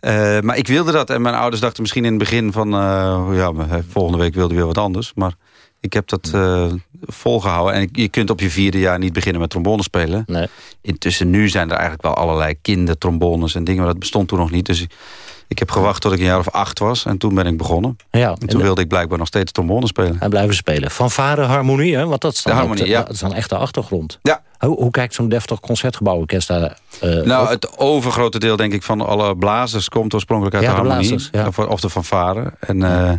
Eh, maar ik wilde dat. En mijn ouders dachten misschien in het begin van... eh, ja, eh, volgende week wilde weer wat anders. Maar ik heb dat eh, volgehouden. En je kunt op je vierde jaar niet beginnen met trombone spelen. Nee. Intussen nu zijn er eigenlijk wel allerlei kindertrombones en dingen. Maar dat bestond toen nog niet. Dus ik, ik heb gewacht tot ik een jaar of acht was. En toen ben ik begonnen. Ja, en toen wilde ik blijkbaar nog steeds trombone spelen. En blijven spelen. Fanfare, harmonie, hè? want dat is dan, De harmonie, de- ja. dat is dan echt de achtergrond. Ja. Hoe, hoe kijkt zo'n deftig concertgebouworkest daar? eh, Nou, op? het overgrote deel denk ik van alle blazers komt oorspronkelijk uit Ja, de de harmonie. blazers, ja. Of, of de fanfare. En, eh,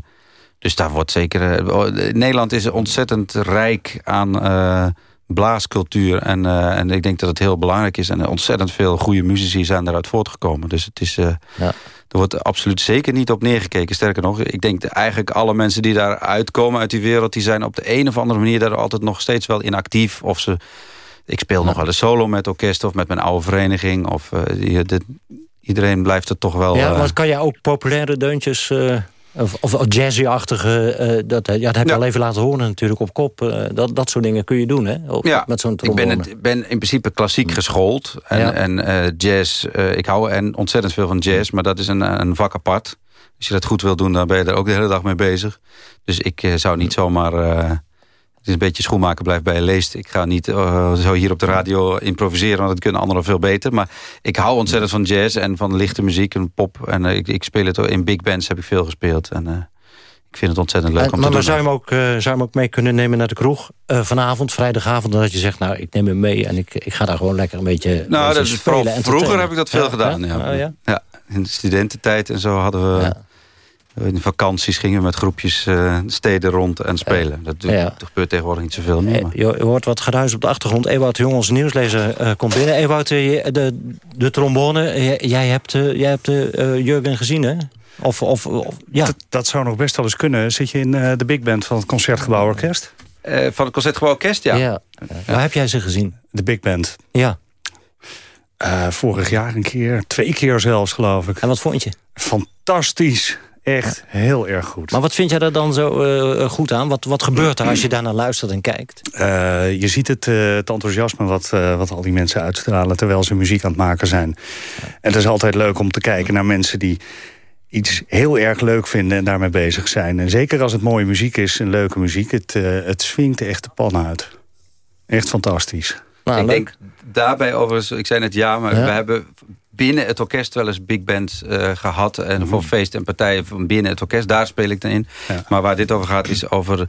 dus daar wordt zeker... eh, oh, Nederland is ontzettend rijk aan eh, blaascultuur. En, eh, en ik denk dat het heel belangrijk is. En ontzettend veel goede muzici zijn daaruit voortgekomen. Dus het is... eh, Er wordt absoluut zeker niet op neergekeken. Sterker nog, ik denk eigenlijk alle mensen die daar uitkomen uit die wereld... die zijn op de een of andere manier daar altijd nog steeds wel in actief. Of ze... Ik speel nog wel eens solo met orkest of met mijn oude vereniging. Of, dit- iedereen blijft er toch wel... ja, maar kan jij ook populaire deuntjes... of, of jazzy-achtige, eh, dat, ja, dat heb je al even laten horen natuurlijk op kop. eh, dat, dat soort dingen kun je doen, hè? Op- ja, met zo'n ik ben, het, ben in principe klassiek geschoold. En, Ja. en eh, jazz, eh, ik hou en ontzettend veel van jazz. Maar dat is een, een vak apart. Als je dat goed wil doen, dan ben je er ook de hele dag mee bezig. Dus ik eh, zou niet zomaar... het is een beetje schoenmaker blijft bij je leest. Ik ga niet eh, zo hier op de radio improviseren, want dat kunnen anderen veel beter. Maar ik hou ontzettend van jazz en van lichte muziek en pop. En eh, ik, ik speel het ook in big bands, heb ik veel gespeeld. En eh, ik vind het ontzettend leuk En- om maar te maar doen. zou je, hem ook, zou je hem ook mee kunnen nemen naar de kroeg vanavond, vrijdagavond? Dat je zegt, nou, ik neem hem mee en ik, ik ga daar gewoon lekker een beetje Nou, dat is vroeger heb ik dat veel Ja, gedaan. ja? Ja. Oh, ja? Ja, in de studententijd en zo hadden we... In de vakanties gingen we met groepjes eh, steden rond en spelen. Dat, Ja. dat gebeurt tegenwoordig niet zoveel meer. maar- Je, je hoort wat geruis op de achtergrond. Ewout de Jong, onze nieuwslezer, eh, komt binnen. Ewout, eh, de, de trombone, eh, jij hebt, eh, jij hebt eh, Jurgen gezien, hè? Of, of, of ja. Dat, dat zou nog best wel eens kunnen. Zit je in eh, de big band van het Concertgebouworkest? Eh, van het Concertgebouw Orkest, ja. Ja. Waar heb jij ze gezien? De big band. Ja. Eh, vorig jaar een keer, twee keer zelfs, geloof ik. En wat vond je? Fantastisch. Echt heel erg goed. Maar wat vind jij er dan zo eh, goed aan? Wat, wat gebeurt er als je daarnaar luistert en kijkt? Eh, je ziet het, eh, het enthousiasme wat, eh, wat al die mensen uitstralen... terwijl ze muziek aan het maken zijn. En het is altijd leuk om te kijken naar mensen die iets heel erg leuk vinden... en daarmee bezig zijn. En zeker als het mooie muziek is en leuke muziek... het, eh, het swingt echt de pan uit. Echt fantastisch. Nou, ik denk daarbij overigens, ik zei net ja, maar Ja. we hebben binnen het orkest wel eens big bands eh, gehad. En voor feest en partijen van binnen het orkest, daar speel ik dan in. Maar waar dit over gaat is over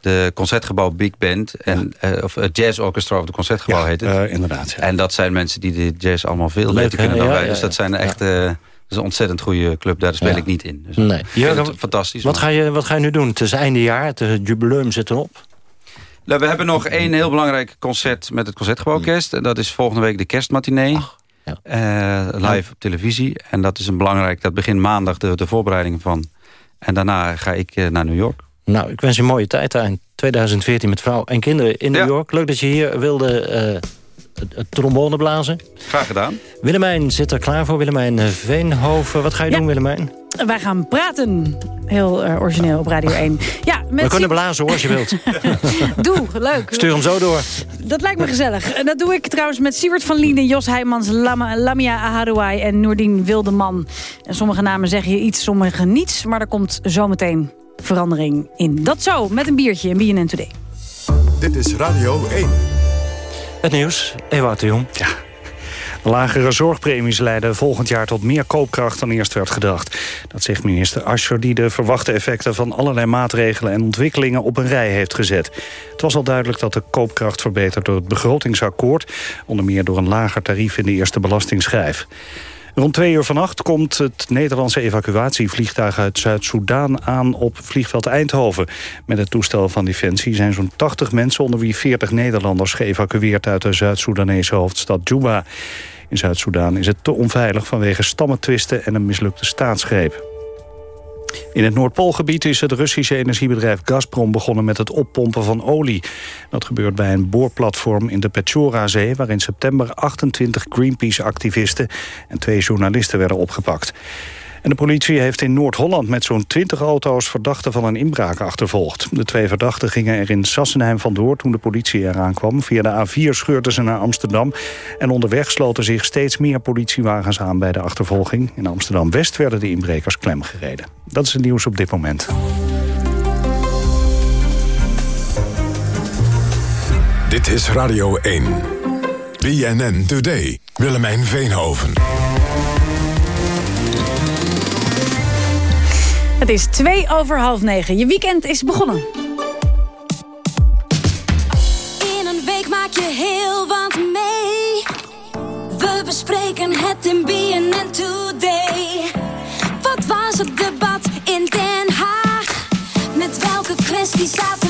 de Concertgebouw Big Band. En, eh, of het Jazz Orchestra of de Concertgebouw heet het. Inderdaad. Ja. En dat zijn mensen die de jazz allemaal veel Leuk, beter kunnen dan wij. Dus dat zijn echt... eh, dat is een ontzettend goede club. Daar speel ik niet in. Dus Nee. fantastisch. Wat ga, je, wat ga je nu doen? Het is einde jaar, het eh, jubileum zit erop. Nou, we hebben nog één heel belangrijk concert met het Concertgebouworkest. En dat is volgende week de kerstmatinee. Eh, live op televisie. En dat is een belangrijk... Dat begint maandag de, de voorbereiding van. En daarna ga ik eh, naar New York. Nou, ik wens je een mooie tijd aan 2014 met vrouw en kinderen in New York. Leuk dat je hier wilde eh, trombone blazen. Graag gedaan. Willemijn zit er klaar voor. Willemijn eh, Veenhoven. Wat ga je doen, Willemijn? Wij gaan praten. Heel eh, origineel op Radio 1. Ja, met We kunnen blazen hoor, als je wilt. Doe, leuk. Stuur hem zo door. Dat lijkt me gezellig. En dat doe ik trouwens met Siewert van Lienen, Jos Heijmans, Lama, Lamia Aharouai en Noordien Wildeman. En sommige namen zeggen je iets, sommige niets. Maar er komt zometeen verandering in. Dat zo, met een biertje in BNN Today. Dit is Radio 1. Het nieuws, Ewout de Jong. Ja. Lagere zorgpremies leiden volgend jaar tot meer koopkracht dan eerst werd gedacht. Dat zegt minister Ascher die de verwachte effecten van allerlei maatregelen en ontwikkelingen op een rij heeft gezet. Het was al duidelijk dat de koopkracht verbetert door het begrotingsakkoord, onder meer door een lager tarief in de eerste belastingsschijf. Rond twee uur vannacht komt het Nederlandse evacuatievliegtuig uit Zuid-Soedan aan op vliegveld Eindhoven. Met het toestel van Defensie zijn zo'n 80 mensen, onder wie 40 Nederlanders, geëvacueerd uit de Zuid-Soedanese hoofdstad Juba. In Zuid-Soedan is het te onveilig vanwege stammentwisten en een mislukte staatsgreep. In het Noordpoolgebied is het Russische energiebedrijf Gazprom begonnen met het oppompen van olie. Dat gebeurt bij een boorplatform in de Petchorazee... waar in september 28 Greenpeace-activisten en twee journalisten werden opgepakt. En de politie heeft in Noord-Holland met zo'n 20 auto's verdachten van een inbraak achtervolgd. De twee verdachten gingen er in Sassenheim vandoor toen de politie eraan kwam. Via de A4 scheurden ze naar Amsterdam. En onderweg sloten zich steeds meer politiewagens aan bij de achtervolging. In Amsterdam-West werden de inbrekers klemgereden. Dat is het nieuws op dit moment. Dit is Radio 1. BNN Today. Willemijn Veenhoven. Het is twee over half negen. Je weekend is begonnen. In een week maak je heel wat mee. We bespreken het in BNN Today. Wat was het debat in Den Haag? Met welke kwestie zaten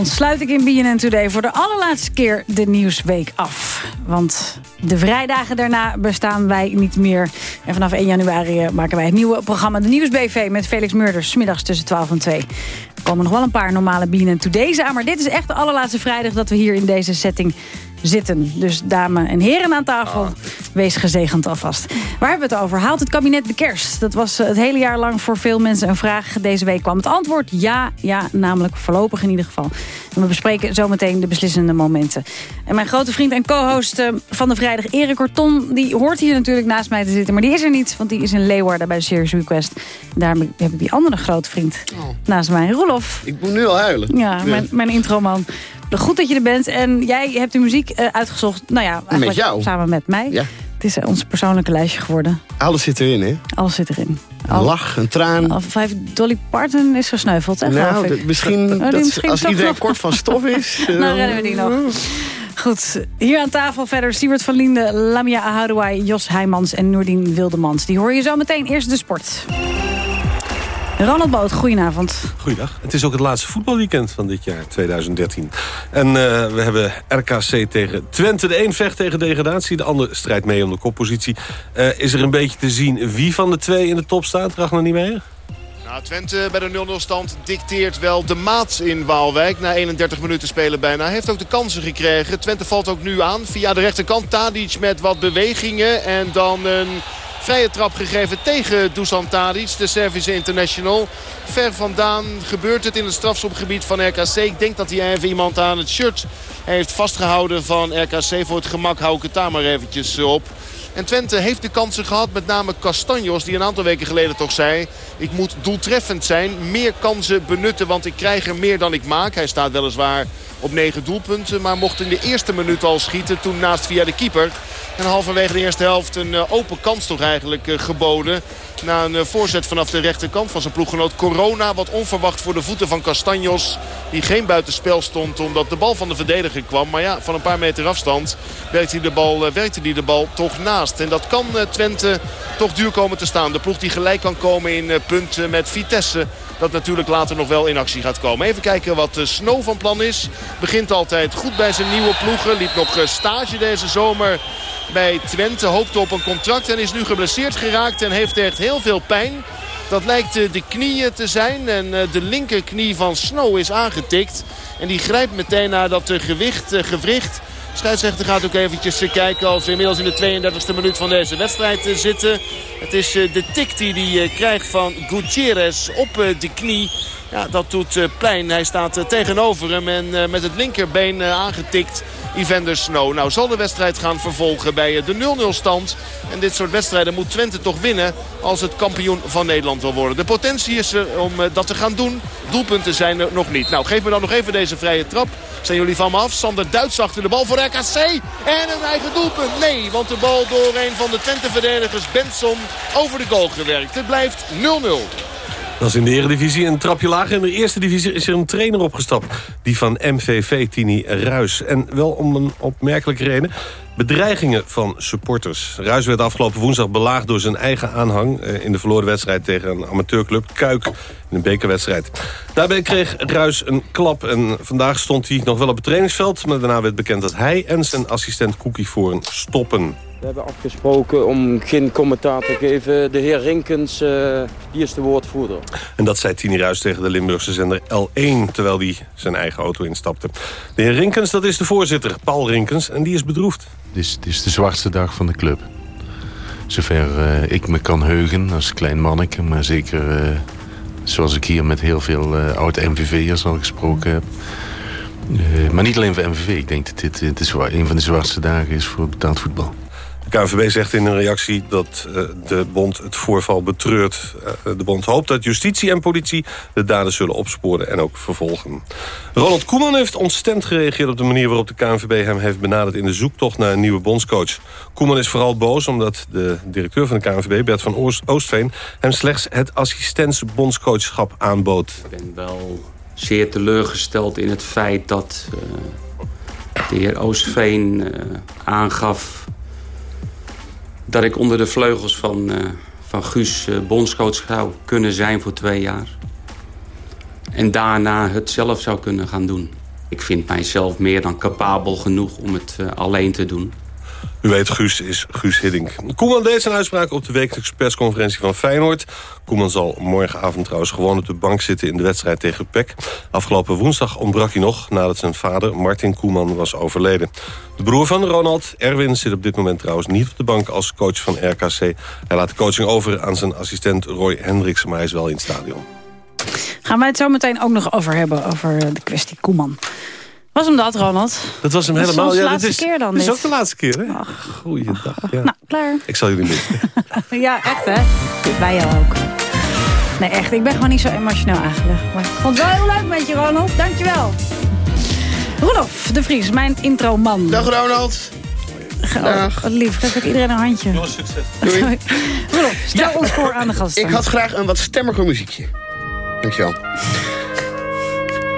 Vanavond sluit ik in BNN Today voor de allerlaatste keer de Nieuwsweek af. Want de vrijdagen daarna bestaan wij niet meer. En vanaf 1 januari eh, maken wij het nieuwe programma De Nieuwsbv... met Felix Murders, middags tussen 12 en 2. Er komen nog wel een paar normale BNN Today's aan... maar dit is echt de allerlaatste vrijdag dat we hier in deze setting zitten. Dus dames en heren aan tafel, wees gezegend alvast. Waar hebben we het over? Haalt het kabinet de kerst? Dat was het hele jaar lang voor veel mensen een vraag. Deze week kwam het antwoord ja, ja, namelijk voorlopig in ieder geval. En we bespreken zometeen de beslissende momenten. En mijn grote vriend en co-host eh, van de vrijdag, Erik Orton... die hoort hier natuurlijk naast mij te zitten, maar die is er niet... want die is in Leeuwarden bij de Serious Request. Daarom heb ik die andere grote vriend naast mij, Roelof. Ik moet nu al huilen. Ja, mijn, mijn introman. Goed dat je er bent. En jij hebt de muziek eh, uitgezocht. Nou ja, eigenlijk Met jou? samen met mij. Ja. Het is eh, ons persoonlijke lijstje geworden. Alles zit erin, hè? Alles zit erin. Een lach, een traan. Vijf Dolly Parton is gesneuveld, hè, Nou, dat- misschien, Oh, dat, misschien als iedereen nog. kort van stof is... eh, Nou, redden we die nog. Goed, hier aan tafel verder Siebert van Liende, Lamia Aharouai, Jos Heijmans en Noordien Wildemans. Die hoor je zo meteen. Eerst de sport. Ronald Boot, goedenavond. Goeiedag. Het is ook het laatste voetbalweekend van dit jaar, 2013. En eh, we hebben RKC tegen Twente. De een vecht tegen degradatie, de ander strijdt mee om de koppositie. Eh, is er een beetje te zien wie van de twee in de top staat? Ragnar niet meer? Nou, Twente bij de 0-0 stand dicteert wel de maat in Waalwijk. Na 31 minuten spelen bijna. Heeft ook de kansen gekregen. Twente valt ook nu aan via de rechterkant. Tadic met wat bewegingen. En dan een vrije trap gegeven tegen Dusan Tadic. De Servische international. Ver vandaan gebeurt het in het strafschopgebied van RKC. Ik denk dat hij even iemand aan het shirt heeft vastgehouden van RKC. Voor het gemak hou ik het daar maar eventjes op. En Twente heeft de kansen gehad. Met name Castanjos die een aantal weken geleden toch zei... ik moet doeltreffend zijn. Meer kansen benutten want ik krijg er meer dan ik maak. Hij staat weliswaar op negen doelpunten. Maar mocht in de eerste minuut al schieten. Toen naast via de keeper. En halverwege de eerste helft een eh, open kans toch eigenlijk eh, geboden. Na een eh, voorzet vanaf de rechterkant van zijn ploeggenoot Corona. Wat onverwacht voor de voeten van Castanjos. Die geen buitenspel stond omdat de bal van de verdediger kwam. Maar ja, van een paar meter afstand werkte hij de bal, werkte hij de bal toch En dat kan Twente toch duur komen te staan. De ploeg die gelijk kan komen in punten met Vitesse. Dat natuurlijk later nog wel in actie gaat komen. Even kijken wat Snow van plan is. Begint altijd goed bij zijn nieuwe ploegen. Liep nog stage deze zomer bij Twente. Hoopte op een contract en is nu geblesseerd geraakt en heeft echt heel veel pijn. Dat lijkt eh, de knieën te zijn. En eh, de linkerknie van Snow is aangetikt. En die grijpt meteen naar dat eh, gewicht, gewricht. Scheidsrechter gaat ook eventjes kijken als we inmiddels in de 32e minuut van deze wedstrijd zitten. Het is de tik die hij krijgt van Gutierrez op de knie. Ja, dat doet pijn. Hij staat tegenover hem en met het linkerbeen aangetikt. Evander Snow. Nou zal de wedstrijd gaan vervolgen bij de 0-0 stand. En dit soort wedstrijden moet Twente toch winnen als het kampioen van Nederland wil worden. De potentie is er om eh, dat te gaan doen. Doelpunten zijn er nog niet. Nou, geef me dan nog even deze vrije trap. Zijn jullie van me af? Sander Duits achter de bal voor RKC. En een eigen doelpunt. Nee, want de bal door een van de Twente-verdedigers, Benson, over de goal gewerkt. Het blijft 0-0. Dat is in de Eredivisie. Een trapje lager in de Eerste Divisie is er een trainer opgestapt. Die van MVV, Tini Ruis. En wel om een opmerkelijke reden. Bedreigingen van supporters. Ruis werd afgelopen woensdag belaagd door zijn eigen aanhang... Eh, in de verloren wedstrijd tegen een amateurclub Kuik in een bekerwedstrijd. Daarbij kreeg Ruis een klap en vandaag stond hij nog wel op het trainingsveld... maar daarna werd bekend dat hij en zijn assistent Cookie voor een stoppen. We hebben afgesproken om geen commentaar te geven. De heer Rinkens, uh, die is de woordvoerder. En dat zei Tini Ruis tegen de Limburgse zender L1... terwijl hij zijn eigen auto instapte. De heer Rinkens, dat is de voorzitter, Paul Rinkens... en die is bedroefd. Het is, het is de zwartste dag van de club. Zover uh, ik me kan heugen als klein manneke... maar zeker uh, zoals ik hier met heel veel oud-MVV'ers al gesproken heb... maar niet alleen voor MVV. Ik denk dat dit, dit is een van de zwartste dagen is voor betaald voetbal. KNVB zegt in een reactie dat uh, de bond het voorval betreurt. Uh, de bond hoopt dat justitie en politie de daden zullen opsporen en ook vervolgen. Ronald Koeman heeft ontstemd gereageerd op de manier waarop de KNVB hem heeft benaderd in de zoektocht naar een nieuwe bondscoach. Koeman is vooral boos omdat de directeur van de KNVB, Bert van Oostveen, hem slechts het assistentsbondscoachschap aanbood. Ik ben wel zeer teleurgesteld in het feit dat uh, de heer Oostveen aangaf dat ik onder de vleugels van, uh, van Guus uh, bondscoach zou kunnen zijn voor twee jaar. En daarna het zelf zou kunnen gaan doen. Ik vind mijzelf meer dan capabel genoeg om het uh, alleen te doen. U weet, Guus is Guus Hiddink. Koeman deed zijn uitspraak op de wekelijkse persconferentie van Feyenoord. Koeman zal morgenavond trouwens gewoon op de bank zitten in de wedstrijd tegen PEC. Afgelopen woensdag ontbrak hij nog nadat zijn vader Martin Koeman was overleden. De broer van Ronald, Erwin, zit op dit moment trouwens niet op de bank als coach van RKC. Hij laat de coaching over aan zijn assistent Roy Hendricks, maar hij is wel in het stadion. Gaan wij het zo meteen ook nog over hebben, over de kwestie Koeman. Was hem dat, Ronald? Dat was hem helemaal. Dat is ja, de laatste is, keer dan. Dit is dit. ook de laatste keer, hè? Goeiedag. Ja. Nou, klaar. Ik zal jullie missen. ja, echt, hè? Wij jou ook. Nee, echt. Ik ben gewoon niet zo emotioneel aangelegd. Maar ik vond het wel heel leuk met je, Ronald. Dankjewel. Rolof de Vries, mijn intro-man. Dag, Ronald. Dag. Wat lief. Geef ik iedereen een handje. Jongens, succes. Doei. Rolof, stel ons voor aan de gasten. Ik had graag een wat stemmiger muziekje. Dankjewel.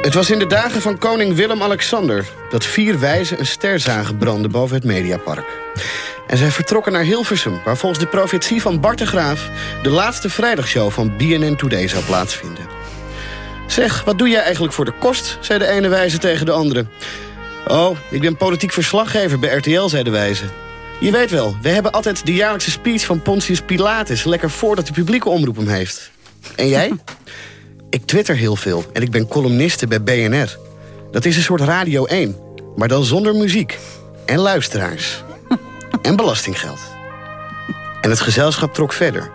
Het was in de dagen van koning Willem-Alexander... dat vier wijzen een ster zagen branden boven het Mediapark. En zij vertrokken naar Hilversum... waar volgens de profetie van Bart de de laatste vrijdagshow van BNN Today zou plaatsvinden. Zeg, wat doe jij eigenlijk voor de kost? zei de ene wijze tegen de andere. Oh, ik ben politiek verslaggever bij RTL, zei de wijze. Je weet wel, we hebben altijd de jaarlijkse speech van Pontius Pilatus... lekker voordat de publieke omroep hem heeft. En jij? Ik twitter heel veel en ik ben columniste bij BNR. Dat is een soort Radio 1, maar dan zonder muziek. En luisteraars. en belastinggeld. En het gezelschap trok verder.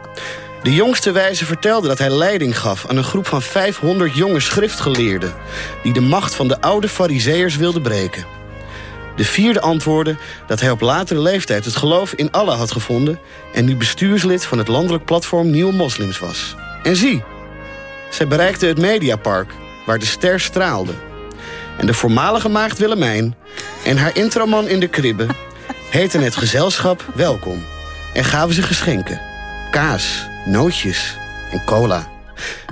De jongste wijze vertelde dat hij leiding gaf aan een groep van 500 jonge schriftgeleerden... die de macht van de oude fariseërs wilden breken. De vierde antwoordde dat hij op latere leeftijd het geloof in Allah had gevonden... en nu bestuurslid van het landelijk platform Nieuwe Moslims was. En zie, zij bereikte het Mediapark, waar de ster straalde. En de voormalige maagd Willemijn en haar introman in de kribbe... heten het gezelschap welkom en gaven ze geschenken. Kaas, nootjes en cola.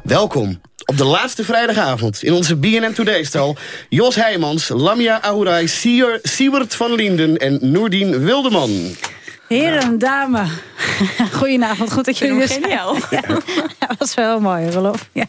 Welkom op de laatste vrijdagavond in onze BNN Today-stal... Jos Heijmans, Lamia Ahurai, Sier- Siewert van Linden en Noordien Wildeman. Heren, dame. Goedenavond, goed dat jullie er zijn. geniaal. Ja, dat was wel mooi, Rolof. Ja.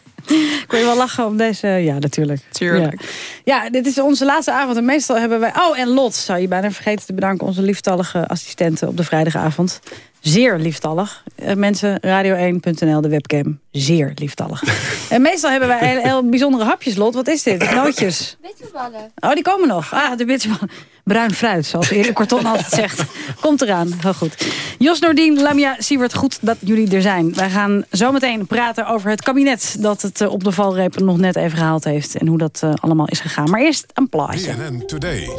Kon je wel lachen om deze... Ja, natuurlijk. Tuurlijk. Ja. ja, dit is onze laatste avond. En meestal hebben wij... Oh, en Lot, zou je bijna vergeten te bedanken. Onze lieftallige assistenten op de vrijdagavond. Zeer lieftallig. Eh, mensen, radio1.nl, de webcam. Zeer lieftallig. en meestal hebben wij heel, heel bijzondere hapjes, Lot. Wat is dit? Nootjes. Bitterballen. Oh, die komen nog. Ah, de bitterballen. Bruin fruit, zoals Erik Korton altijd zegt. Komt eraan, heel goed. Jos Noordien, Lamia Siewert, goed dat jullie er zijn. Wij gaan zometeen praten over het kabinet... dat het eh, op de valreep nog net even gehaald heeft... en hoe dat eh, allemaal is gegaan. Maar eerst een plaatje. BNN Today.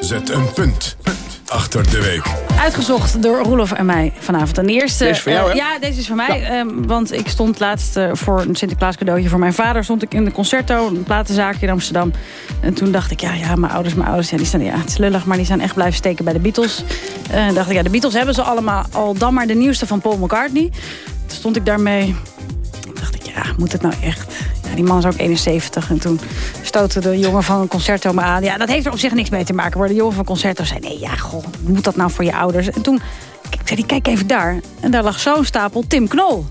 Zet een punt achter de week. Uitgezocht door Roelof en mij vanavond. En de eerste, Deze is voor jou, eh, hè? ja, deze is voor mij. ehm, want ik stond laatst eh, voor een Sinterklaas cadeautje voor mijn vader. Stond ik in de Concerto, een platenzaakje in Amsterdam. En toen dacht ik, ja, ja, mijn ouders, mijn ouders, ja, die staan, ja, het is lullig, maar die zijn echt blijven steken bij de Beatles. Eh, En dacht ik, ja, de Beatles hebben ze allemaal al dan maar de nieuwste van Paul McCartney. Toen stond ik daarmee. dacht ik, ja, moet het nou echt? Die man is ook 71. En toen stootte de jongen van een concerto me aan. Ja, dat heeft er op zich niks mee te maken. Maar de jongen van concerto zei, nee, ja, goh, moet dat nou voor je ouders? En toen zei, die, kijk even daar. En daar lag zo'n stapel Tim Knol.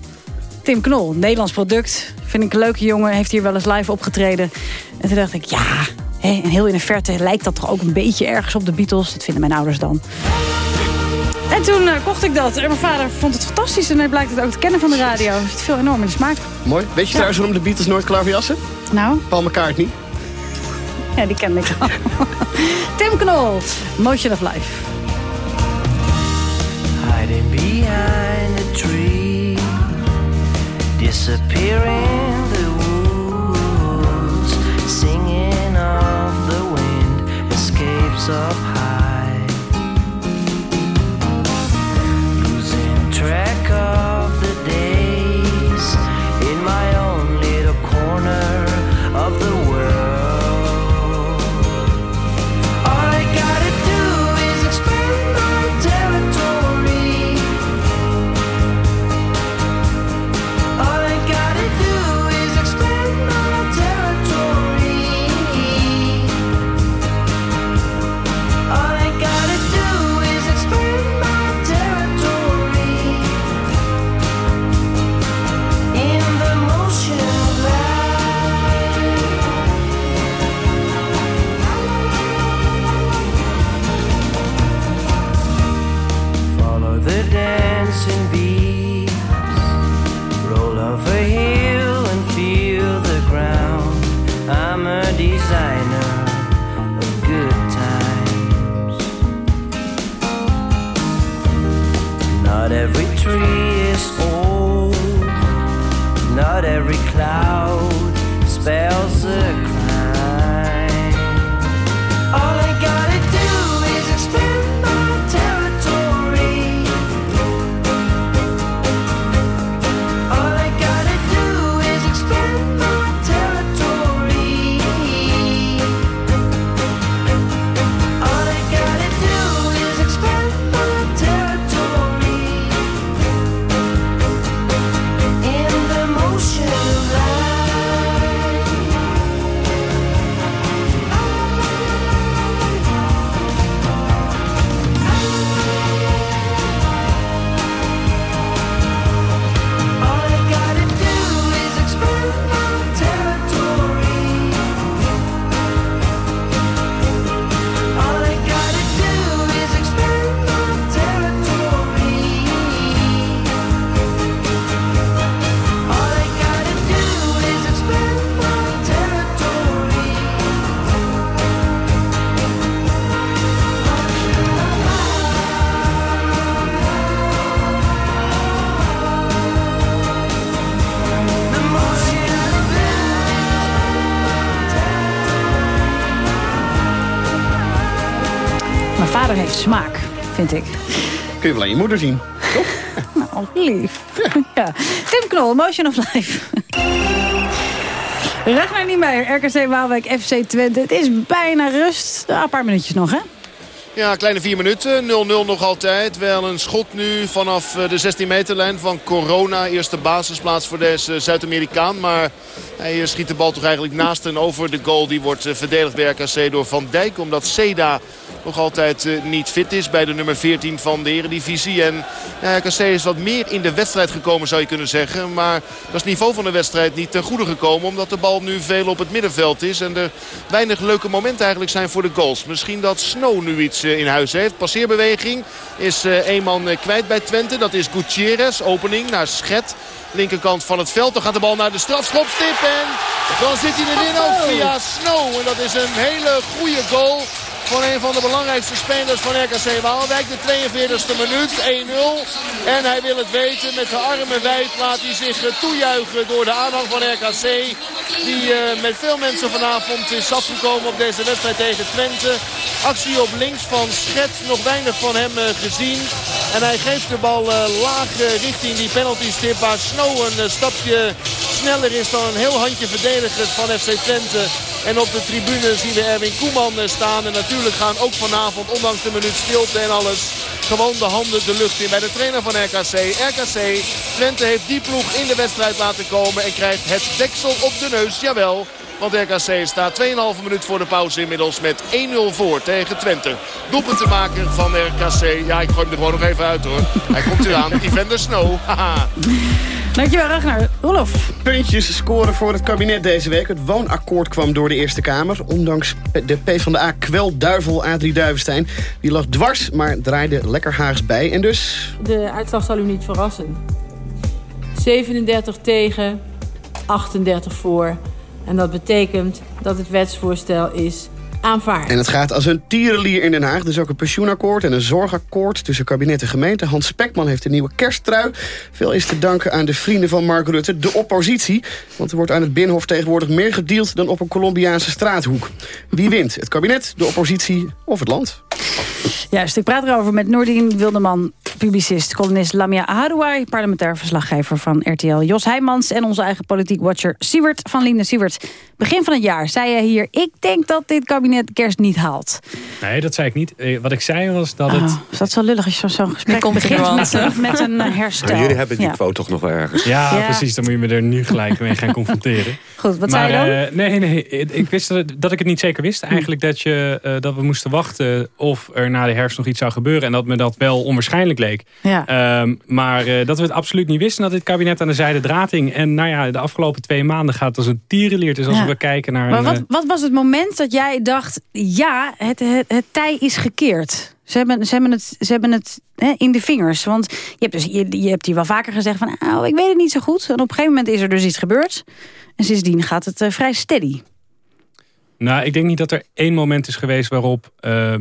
Tim Knol, Nederlands product. Vind ik een leuke jongen, heeft hier wel eens live opgetreden. En toen dacht ik, ja, hè, en heel in de verte lijkt dat toch ook een beetje ergens op de Beatles. Dat vinden mijn ouders dan. En toen eh, kocht ik dat. En mijn vader vond het fantastisch. En hij blijkt het ook te kennen van de radio. Er zit veel enorm in de smaak. Mooi. Weet je trouwens waarom de Beatles nooit klaverjassen? Nou? Paul McCartney. Ja, die kende ik al. Tim Knol, Motion of Life. Hiding behind a tree, disappearing the woods, singing of the wind, escapes up up. Vind ik. Kun je wel aan je moeder zien. Nou, lief. Ja. Tim Knol, Motion of Life. Ragnar Niemeyer, RKC Waalwijk, FC Twente. Het is bijna rust. Een paar minuutjes nog, hè? Ja, kleine vier minuten. 0-0 nog altijd. Wel een schot nu vanaf eh, de 16 meterlijn van Corona. Eerste basisplaats voor deze Zuid-Amerikaan. Maar hij eh, schiet de bal toch eigenlijk naast en over de goal. Die wordt eh, verdedigd bij RKC door Van Dijk. Omdat Seda nog altijd eh, niet fit is bij de nummer 14 van de Eredivisie. En ja, is wat meer in de wedstrijd gekomen zou je kunnen zeggen. Maar dat is het niveau van de wedstrijd niet ten goede gekomen. Omdat de bal nu veel op het middenveld is. En er weinig leuke momenten eigenlijk zijn voor de goals. Misschien dat Snow nu iets eh, in huis heeft. Passeerbeweging is één man eh, kwijt bij Twente. Dat is Gutierrez. Opening naar Schet. Linkerkant van het veld. Dan gaat de bal naar de strafschopstip. En dan zit hij erin ook via Snow. En dat is een hele goede goal van een van de belangrijkste spelers van RKC Waalwijk. De 42e minuut, 1-0. En hij wil het weten. Met de armen wijd laat hij zich eh, toejuichen door de aanhang van RKC. Die eh, met veel mensen vanavond is afgekomen op deze wedstrijd tegen Twente. Actie op links van Schet. Nog weinig van hem eh, gezien. En hij geeft de bal laag richting die penaltystip. Waar Snow een stapje sneller is dan een heel handje verdedigers van FC Twente. En op de tribune zien we Erwin Koeman staan. En gaan ook vanavond, ondanks de minuut stilte en alles... gewoon de handen de lucht in bij de trainer van RKC. RKC, Twente heeft die ploeg in de wedstrijd laten komen... en krijgt het deksel op de neus, jawel. Want RKC staat 2,5 minuut voor de pauze inmiddels met 1-0 voor tegen Twente. Doelpuntenmaker van RKC. Ja, ik gooi hem er gewoon nog even uit hoor. Hij komt eraan. Evander Snow. Haha. Dankjewel, Ragnar. Rolof. Puntjes scoren voor het kabinet deze week. Het woonakkoord kwam door de Eerste Kamer. Ondanks de PvdA kwelduivel Adrie Duivenstein. Die lag dwars, maar draaide lekker Haags bij. En dus... De uitslag zal u niet verrassen. 37 tegen, 38 voor. En dat betekent dat het wetsvoorstel is aanvaard. En het gaat als een tierenlier in Den Haag. Dus ook een pensioenakkoord en een zorgakkoord tussen kabinet en gemeente. Hans Spekman heeft een nieuwe kersttrui. Veel is te danken aan de vrienden van Mark Rutte, de oppositie. Want er wordt aan het Binnenhof tegenwoordig meer gedeeld... dan op een Colombiaanse straathoek. Wie wint? Het kabinet, de oppositie of het land? Juist, ik praat erover met Noordien Wilderman, publicist, columnist Lamia Aharouai, parlementair verslaggever van RTL Jos Heijmans en onze eigen politiek watcher Siewert van Linden. Siewert, begin van het jaar zei je hier, ik denk dat dit kabinet kerst niet haalt. Nee, dat zei ik niet. Eh, Wat ik zei was dat het... Oh, is dat zo lullig als je zo'n gesprek komt begint met, met een eh, herstel. jullie hebben die Ja. quote toch nog wel ergens. Ja, Ja. precies. Dan moet je me er nu gelijk mee gaan confronteren. Goed, wat maar, zei je dan? eh, nee, nee. Ik wist dat, dat ik het niet zeker wist. Eigenlijk dat, je, eh, dat we moesten wachten of er na de herfst nog iets zou gebeuren. En dat me dat wel onwaarschijnlijk leek. Ja. Ehm, maar eh, dat we het absoluut niet wisten. Dat dit kabinet aan de zijde draad hing. En nou ja, de afgelopen twee maanden gaat als een tierenlier. Dus als Ja. we kijken naar... Maar een, wat, eh, wat was het moment dat jij dacht... ja, het, het, het tij is gekeerd? Ze hebben, ze hebben het, ze hebben het hè, in de vingers. Want je hebt, dus, je, je hebt hier wel vaker gezegd van... Oh, ik weet het niet zo goed. En op een gegeven moment is er dus iets gebeurd. En sindsdien gaat het eh, vrij steady. Nou, ik denk niet dat er één moment is geweest waarop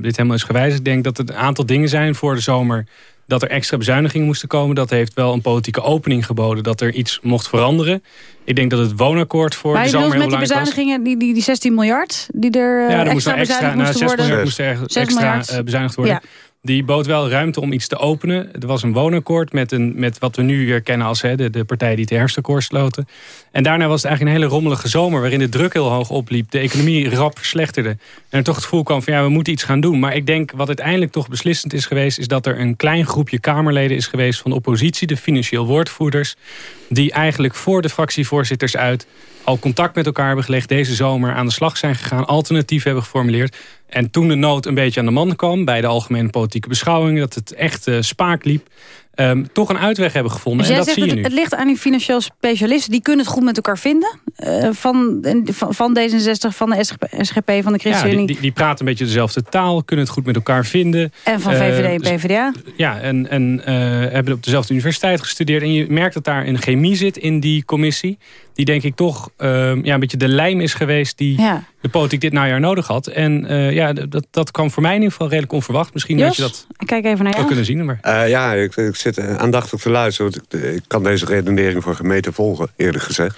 dit helemaal is gewijzigd. Ik denk dat het een aantal dingen zijn voor de zomer. Dat er extra bezuinigingen moesten komen. Dat heeft wel een politieke opening geboden. Dat er iets mocht veranderen. Ik denk dat het woonakkoord voor maar de zomer heel met die belangrijk was. bezuinigingen, die, die, die 16 miljard... die er eh, Ja, er moest extra extra, bezuinigd nou, moesten 6 worden? miljard moest er 6 extra miljard. eh, bezuinigd worden. Ja. Die bood wel ruimte om iets te openen. Er was een woonakkoord met, een, met wat we nu weer kennen als hè, de, de partij die het herfstakkoord sloten. En daarna was het eigenlijk een hele rommelige zomer... waarin de druk heel hoog opliep, de economie rap verslechterde. En er toch het gevoel kwam van ja, we moeten iets gaan doen. Maar ik denk wat uiteindelijk toch beslissend is geweest... is dat er een klein groepje Kamerleden is geweest van de oppositie... de financieel woordvoerders... die eigenlijk voor de fractievoorzitters uit al contact met elkaar hebben gelegd... deze zomer aan de slag zijn gegaan, alternatief hebben geformuleerd... En toen de nood een beetje aan de man kwam... bij de algemene politieke beschouwingen... dat het echt eh, spaak liep... ehm, toch een uitweg hebben gevonden. Dus en dat zegt zie je nu. het ligt aan die financieel specialisten. Die kunnen het goed met elkaar vinden. eh, van, van, van D66, van de SGP, van de ja, ChristenUnie. die, die, die praten een beetje dezelfde taal, kunnen het goed met elkaar vinden. en van Eh, VVD en dus- PvdA. Ja, en, en eh, hebben op dezelfde universiteit gestudeerd. En je merkt dat daar een chemie zit in die commissie. Die denk ik toch ehm, ja, een beetje de lijm is geweest die Ja. de politiek dit najaar nodig had. En eh, ja, dat, dat kwam voor mij in ieder geval redelijk onverwacht. Misschien Jos, had je dat ik kijk even naar jou. kunnen zien. Maar... Eh, ja, ik, ik zit eh, aandachtig te luisteren. Want ik, ik kan deze redenering voor gemeente volgen, eerlijk gezegd.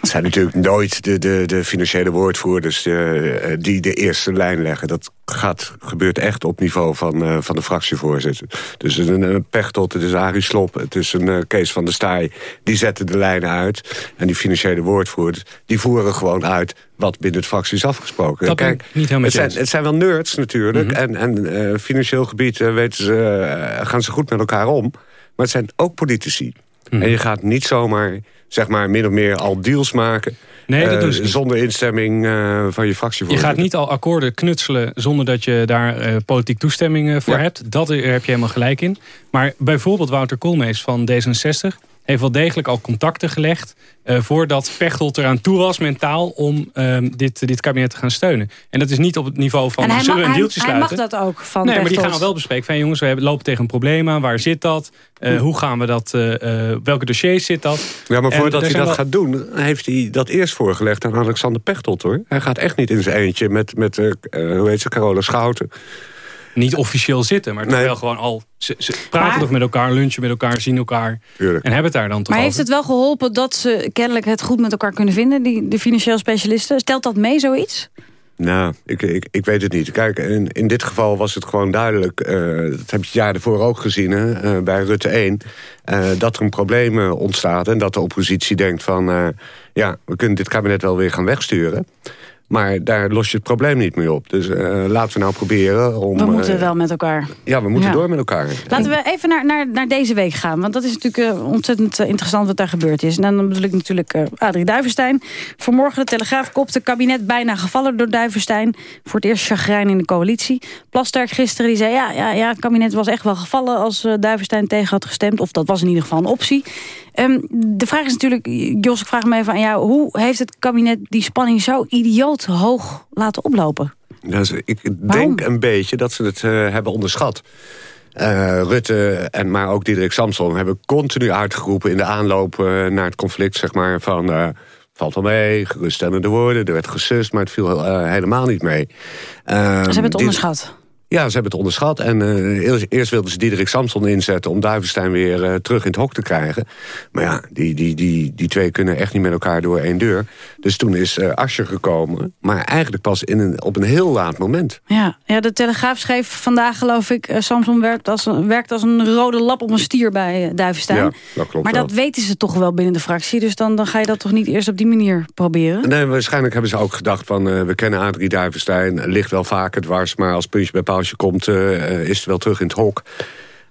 Het zijn natuurlijk nooit de, de, de financiële woordvoerders eh, die de eerste lijn leggen. Dat gaat, gebeurt echt op niveau van, eh, van de fractievoorzitter. Dus het is een, een Pechtold, het is Arie Slop, het is een Kees van der Staaij. Die zetten de lijnen uit. En die financiële woordvoerders, die voeren gewoon uit wat binnen de fractie is afgesproken. Dat ik niet helemaal het, zijn, het zijn wel nerds natuurlijk. Mhm. En, en eh, financieel gebied eh, weten ze, eh, gaan ze goed met elkaar om. Maar het zijn ook politici. Mhm. En je gaat niet zomaar, zeg maar, min of meer al deals maken... Nee, dat doen ze niet. Zonder instemming van je Je fractievoorzitter. gaat niet al akkoorden knutselen zonder dat je daar politiek toestemming voor hebt. Dat heb je helemaal gelijk in. Maar bijvoorbeeld Wouter Koolmees van D66 heeft wel degelijk al contacten gelegd... eh, voordat Pechtold eraan toe was mentaal om ehm, dit, dit kabinet te gaan steunen. En dat is niet op het niveau van zullen we een hij, deeltje hij mag sluiten. dat ook van Nee, maar die gaan al wel bespreken. Van jongens, we hebben- lopen tegen een probleem aan. Waar zit dat? Eh, Hoe gaan we dat? eh, eh, welke dossiers zit dat? Ja, maar En voordat hij dat wel- gaat doen, heeft hij dat eerst voorgelegd aan Alexander Pechtold, hoor. Hij gaat echt niet in zijn eentje met, met hoe heet ze, Carola Schouten. Niet officieel zitten, maar toch Nee. wel gewoon al... Ze, ze praten Maar- toch met elkaar, lunchen met elkaar, zien elkaar. En hebben het daar dan toch Maar heeft het wel geholpen dat ze kennelijk het goed met elkaar kunnen vinden, die, de financieel specialisten? Stelt dat mee, zoiets? Nou, ik, ik, ik weet het niet. Kijk, in, in dit geval was het gewoon duidelijk... eh, dat heb je het jaar ervoor ook gezien, hè, eh, bij Rutte 1... eh, dat er een probleem ontstaat en dat de oppositie denkt van... eh, ja, we kunnen dit kabinet wel weer gaan wegsturen... Maar daar los je het probleem niet mee op. Dus eh, laten we nou proberen om... We moeten eh, wel met elkaar. Ja, we moeten Ja. door met elkaar. Laten we even naar, naar, naar deze week gaan. Want dat is natuurlijk eh, ontzettend interessant wat daar gebeurd is. En dan bedoel ik natuurlijk Adrie Duivenstein. Vanmorgen de Telegraaf kopte kabinet bijna gevallen door Duivenstein. Voor het eerst chagrijn in de coalitie. Plasterk gisteren die zei... ja, ja, ja het kabinet was echt wel gevallen als Duivenstein tegen had gestemd. Of dat was in ieder geval een optie. Ehm, de vraag is natuurlijk, Jos, ik vraag me even aan jou. Hoe heeft het kabinet die spanning zo idioot hoog laten oplopen? Dus ik denk een beetje dat ze het eh, hebben onderschat. Eh, Rutte, en maar ook Diederik Samson, hebben continu uitgeroepen... in de aanloop eh, naar het conflict, zeg maar, van... valt wel mee, geruststellende woorden, er werd gesust... maar het viel helemaal niet mee. Ze hebben het Dieder- onderschat. Ja, ze hebben het onderschat. En eh, eerst, wilden ze Diederik Samson inzetten... om Duivenstein weer eh, terug in het hok te krijgen. Maar ja, die, die, die, die twee kunnen echt niet met elkaar door één deur. Dus toen is Ascher gekomen. Maar eigenlijk pas in een, op een heel laat moment. Ja, ja, de Telegraaf schreef vandaag, geloof ik... Samson werkt als, een, werkt als een rode lap op een stier bij Duivenstein. Ja, dat klopt maar wel. dat weten ze toch wel binnen de fractie. Dus dan, dan ga je dat toch niet eerst op die manier proberen? Nee, waarschijnlijk hebben ze ook gedacht van... we kennen Adrie Duivenstein, ligt wel vaker dwars... maar als puntje bij komt, eh, eh, is het wel terug in het hok.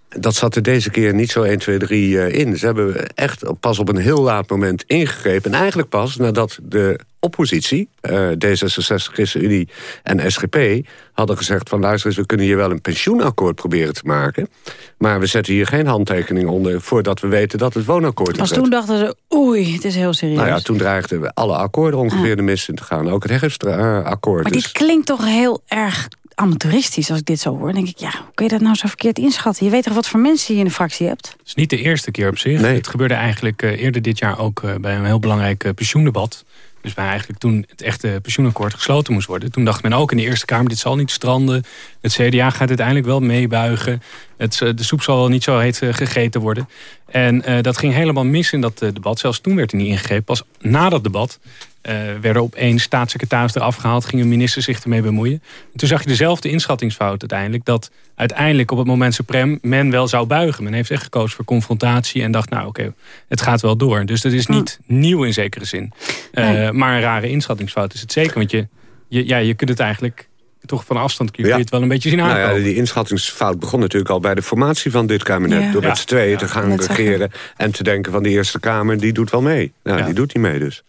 Dat zat er deze keer niet zo 1, 2, 3 eh, in. Ze hebben echt pas op een heel laat moment ingegrepen. En eigenlijk pas nadat de oppositie, eh, D66, ChristenUnie en SGP... hadden gezegd van luister eens, we kunnen hier wel een pensioenakkoord proberen te maken. Maar we zetten hier geen handtekening onder... voordat we weten dat het woonakkoord Pas is. toen dachten ze, oei, het is heel serieus. Nou ja, toen dreigden we alle akkoorden ongeveer de mist in te gaan. Ook het herfstakkoord. maar Dus dit klinkt toch heel erg amateuristisch als ik dit zo hoor. Dan denk ik, ja, hoe kun je dat nou zo verkeerd inschatten? Je weet toch wat voor mensen je in de fractie hebt? Het is niet de eerste keer op zich. Het gebeurde eigenlijk eh, eerder dit jaar ook eh, bij een heel belangrijk eh, pensioendebat. Dus bij eigenlijk toen het echte pensioenakkoord gesloten moest worden. Toen dacht men ook in de Eerste Kamer, dit zal niet stranden. Het CDA gaat uiteindelijk wel meebuigen. Het, de soep zal wel niet zo heet gegeten worden. En eh, dat ging helemaal mis in dat eh, debat. Zelfs toen werd er niet ingegrepen. Pas na dat debat eh, werden opeens staatssecretaris eraf gehaald. Ging een minister zich ermee bemoeien. En toen zag je dezelfde inschattingsfout uiteindelijk. Dat uiteindelijk op het moment suprem men wel zou buigen. Men heeft echt gekozen voor confrontatie. En dacht, nou oké, het gaat wel door. Dus dat is niet nieuw in zekere zin. Nee. Maar een rare inschattingsfout is het zeker. Want je, je, ja, je kunt het eigenlijk toch van afstand kun je het wel een beetje zien Nou aankomen. ja, die inschattingsfout begon natuurlijk al bij de formatie van dit kabinet. Ja. Door met Ja. z'n tweeën te gaan regeren. En te denken van de Eerste Kamer, die doet wel mee. Nou, die doet niet mee dus.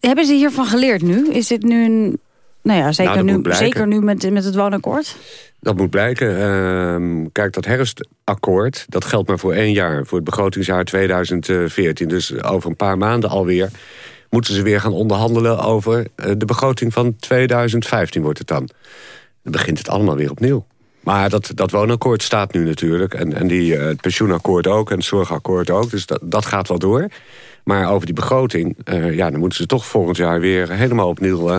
Hebben ze hiervan geleerd nu? Is dit nu een... Nou ja, zeker, dat moet nu, zeker nu met, met het woonakkoord? Dat moet blijken. Ehm, kijk, dat herfstakkoord, dat geldt maar voor één jaar. Voor het begrotingsjaar 2014. Dus over een paar maanden alweer moeten ze weer gaan onderhandelen over eh, de begroting van 2015 wordt het dan. Dan begint het allemaal weer opnieuw. Maar dat, dat woonakkoord staat nu natuurlijk. En, en die, eh, het pensioenakkoord ook en het zorgakkoord ook. Dus dat, dat gaat wel door. Maar over die begroting, eh, ja, dan moeten ze toch volgend jaar weer helemaal opnieuw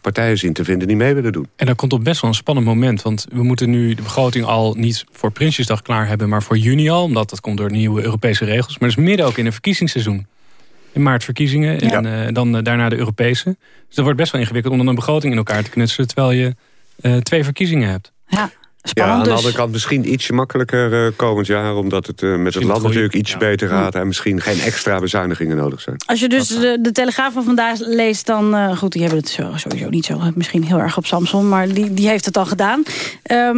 partijen zien te vinden die mee willen doen. En dat komt op best wel een spannend moment. Want we moeten nu de begroting al niet voor Prinsjesdag klaar hebben... maar voor juni al, omdat dat komt door nieuwe Europese regels. Maar dat is midden ook in een verkiezingsseizoen. In maart verkiezingen en eh, dan eh, daarna de Europese. Dus dat wordt best wel ingewikkeld om dan een begroting in elkaar te knutselen... terwijl je eh, twee verkiezingen hebt. Ja, Ja, aan de dus. andere kant misschien ietsje makkelijker eh, komend jaar... omdat het met het land natuurlijk iets beter gaat... en misschien geen extra bezuinigingen nodig zijn. Als je dus de, de Telegraaf van vandaag leest, dan... eh, goed, die hebben het sowieso niet zo misschien heel erg op Samson... maar die, die heeft het al gedaan. Ehm,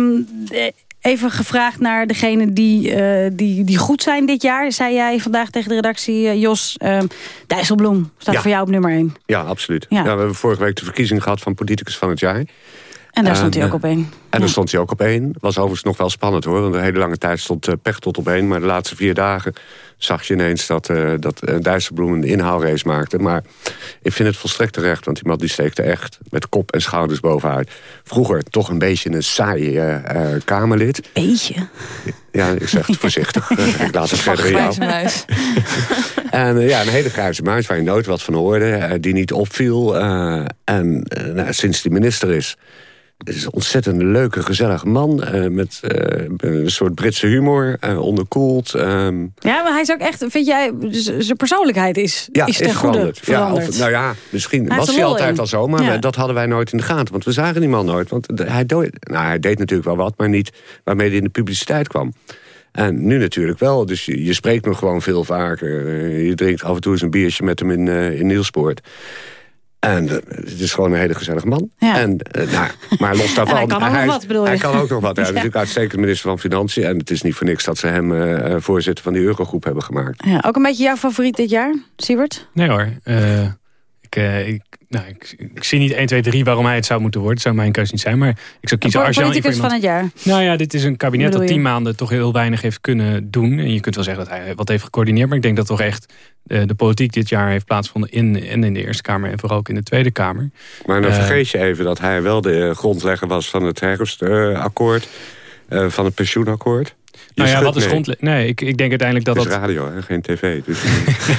eh, even gevraagd naar degene die, eh, die, die goed zijn dit jaar. Zei jij vandaag tegen de redactie, eh, Jos... ehm Dijsselbloem staat Ja. voor jou op nummer 1. Ja, absoluut. Ja. Ja. we hebben vorige week de verkiezing gehad van politicus van het jaar. En daar stond hij eh, ook op één. En daar stond hij ook op één. Was overigens nog wel spannend hoor. Want de hele lange tijd stond uh, Pechtold op één. Maar de laatste vier dagen zag je ineens dat, uh, dat uh, Dijsselbloem een inhaalrace maakte. Maar ik vind het volstrekt terecht. Want die man die steekte echt met kop en schouders bovenuit. Vroeger toch een beetje een saai uh, Kamerlid. Beetje? Ja, ik zeg het voorzichtig. ja, ik laat het verder in jou. muis. en ja, een hele grijze muis waar je nooit wat van hoorde. die niet opviel. en nou, sinds die minister is... Het is een ontzettend leuke, gezellige man. Uh, met uh, een soort Britse humor, uh, onderkoeld. Um... Ja, maar hij is ook echt, vind jij, zijn persoonlijkheid is, ja, is ten is goede veranderd. veranderd. Ja, of, nou ja, misschien hij was hij altijd in. al zo, maar ja. dat hadden wij nooit in de gaten. Want we zagen die man nooit. Want hij, deed, nou, hij deed natuurlijk wel wat, maar niet waarmee hij in de publiciteit kwam. En nu natuurlijk wel. Dus je, je spreekt me gewoon veel vaker. je drinkt af en toe eens een biertje met hem in, in Nielspoort. En uh, het is gewoon een hele gezellige man. Ja. En, uh, nou, maar los daarvan... hij kan ook nog wat, bedoel je? Hij kan ook nog wat. Hij is natuurlijk uitstekend minister van Financiën. En het is niet voor niks dat ze hem uh, voorzitter van die Eurogroep hebben gemaakt. Ja, ook een beetje jouw favoriet dit jaar, Siebert? Nee hoor. Ik, ik, nou, ik, ik, zie niet 1, 2, 3 waarom hij het zou moeten worden. Het zou mijn keuze niet zijn. Maar ik zou kiezen Een politicus iemand... van het jaar? Nou ja, dit is een kabinet dat tien maanden toch heel weinig heeft kunnen doen. En je kunt wel zeggen dat hij wat heeft gecoördineerd. Maar ik denk dat toch echt de, de politiek dit jaar heeft plaatsgevonden in, en in de Eerste Kamer. En vooral ook in de Tweede Kamer. Maar dan Uh, vergeet je even dat hij wel de grondlegger was van het herfstakkoord. Uh, van het pensioenakkoord. Je nou ja, wat is grond... Nee, ik, ik denk uiteindelijk dat het is dat... radio, hè? geen tv. Dus...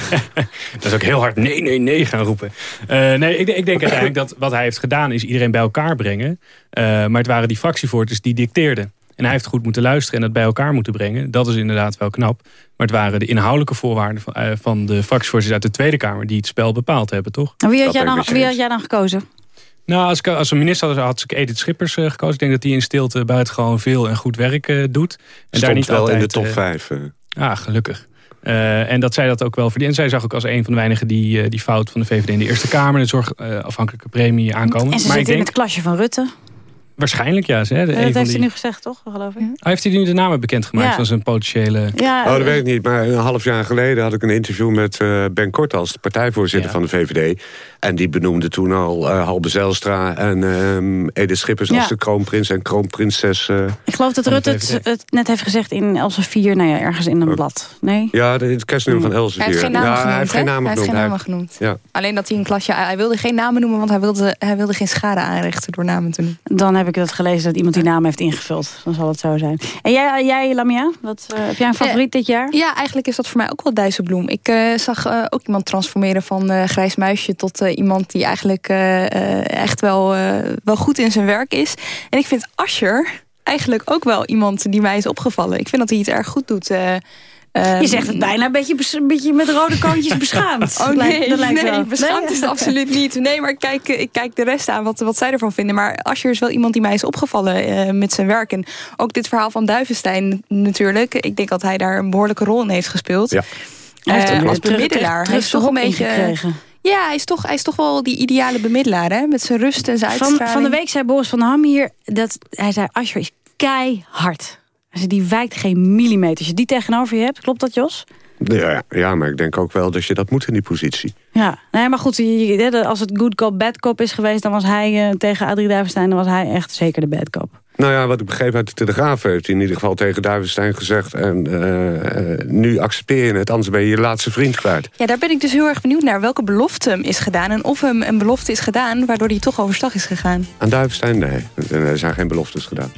dat is ook heel hard nee, nee, nee gaan roepen. Uh, nee, ik, ik, denk uiteindelijk dat wat hij heeft gedaan... is iedereen bij elkaar brengen. Uh, maar het waren die fractievoorzitters die dicteerden. En hij heeft goed moeten luisteren en dat bij elkaar moeten brengen. Dat is inderdaad wel knap. Maar het waren de inhoudelijke voorwaarden van, uh, van de fractievoorzitters uit de Tweede Kamer... die het spel bepaald hebben, toch? En wie had, jij dan, wie had jij dan gekozen? Nou, als, ik, als een minister had, had ik Edith Schippers uh, gekozen. Ik denk dat die in stilte buitengewoon veel en goed werk uh, doet. En Stond daar niet wel altijd, in de top 5. Uh. Ah, gelukkig. Uh, en dat zij dat ook wel verdienen. En zij zag ook als een van de weinigen die uh, die fout van de VVD in de Eerste Kamer... de zorgafhankelijke premie aankomen. En ze maar zit ik denk, in het klasje van Rutte. Waarschijnlijk, ja. Hè, de, dat heeft hij nu gezegd, toch? Geloof ik. Oh, heeft hij nu de namen bekendgemaakt ja. van zijn potentiële... Ja, oh, dat weet ik niet. Maar een half jaar geleden had ik een interview met uh, Ben Kortals... de partijvoorzitter ja. van de VVD. En die benoemde toen al uh, Halbe Zijlstra en um, Edith Schippers... Ja. als de kroonprins en kroonprinses uh, Ik geloof dat Rutte het, het, net heeft gezegd in Elsevier... nou ja, ergens in een oh. blad. Nee? Ja, het kerstnummer van Elsevier. Hij heeft geen namen ja, genoemd. Hij heeft geen namen hij genoemd. Heeft geen namen genoemd. Ja. Alleen dat hij een klasje... Hij wilde geen namen noemen, want hij wilde, hij wilde geen schade aanrichten... door namen te noemen. Dan heb ik dat gelezen dat iemand die naam heeft ingevuld. Dan zal het zo zijn. En jij, jij Lamia, wat, uh, heb jij een favoriet dit jaar? Ja, eigenlijk is dat voor mij ook wel Dijsselbloem. Ik uh, zag uh, ook iemand transformeren van grijs muisje... tot iemand die eigenlijk echt wel, wel goed in zijn werk is. En ik vind Ascher eigenlijk ook wel iemand die mij is opgevallen. Ik vind dat hij het erg goed doet... Um, je zegt het bijna een beetje, een beetje met rode kantjes beschaamd. Oh nee, dat lijkt nee beschaamd nee? is het absoluut niet. Nee, maar ik kijk, ik kijk de rest aan wat, wat zij ervan vinden. Maar Ascher is wel iemand die mij is opgevallen uh, met zijn werk. En ook dit verhaal van Duivenstein natuurlijk. Ik denk dat hij daar een behoorlijke rol in heeft gespeeld. Ja. Hij heeft uh, een als bemiddelaar. Hij is toch een beetje... Gekregen. Ja, hij is, toch, hij is toch wel die ideale bemiddelaar, hè? Met zijn rust en zijn uitstraling. van de week zei Boris van Ham hier... dat hij zei, Ascher is keihard. Die wijkt geen millimeter. Als je die tegenover je hebt, klopt dat, Jos? Ja, ja, maar ik denk ook wel dat je dat moet in die positie. Ja, nee, maar goed, als het good cop, bad cop is geweest... dan was hij uh, tegen Adrie Duivenstein, dan was hij echt zeker de bad cop. Nou ja, wat ik begreep uit de Telegraaf heeft hij in ieder geval tegen Duivenstein gezegd... en uh, uh, nu accepteer je het, anders ben je je laatste vriend kwijt. Ja, daar ben ik dus heel erg benieuwd naar welke belofte hem is gedaan... en of hem een belofte is gedaan waardoor hij toch overstag is gegaan. Aan Duivenstein? Nee, er zijn geen beloftes gedaan.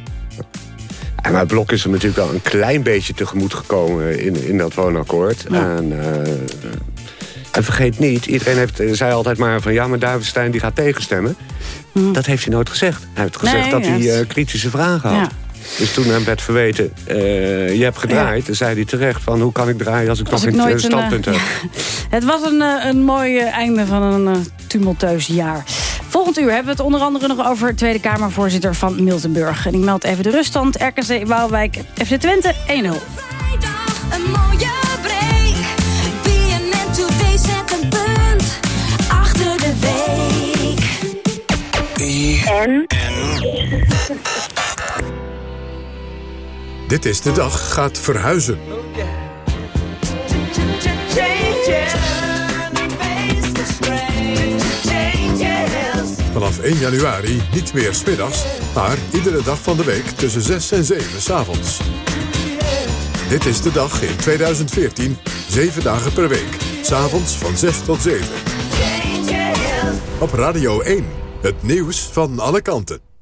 En maar het blok is er natuurlijk wel een klein beetje tegemoet gekomen in, in dat woonakkoord. Ja. En, uh, en vergeet niet, iedereen heeft, zei altijd maar van... ja, maar Duivenstein die gaat tegenstemmen. Hm. Dat heeft hij nooit gezegd. Hij heeft gezegd nee, dat hij uh, kritische vragen had. Dus toen hem werd verweten, uh, je hebt gedraaid... Ja. zei hij terecht van hoe kan ik draaien als ik als nog geen standpunt een, heb. Ja. Het was een, een mooi einde van een tumultueus jaar. Volgend uur hebben we het onder andere nog over Tweede Kamervoorzitter van Miltenburg. En ik meld even de ruststand. RKC Waalwijk, FC Twente 1-0. Een mooie Dit is de dag gaat verhuizen. Vanaf 1 januari niet meer smiddags, maar iedere dag van de week tussen 6 en 7 's avonds. Dit is de dag in 2014, 7 dagen per week. S'avonds van 6 tot 7. Op Radio 1, het nieuws van alle kanten.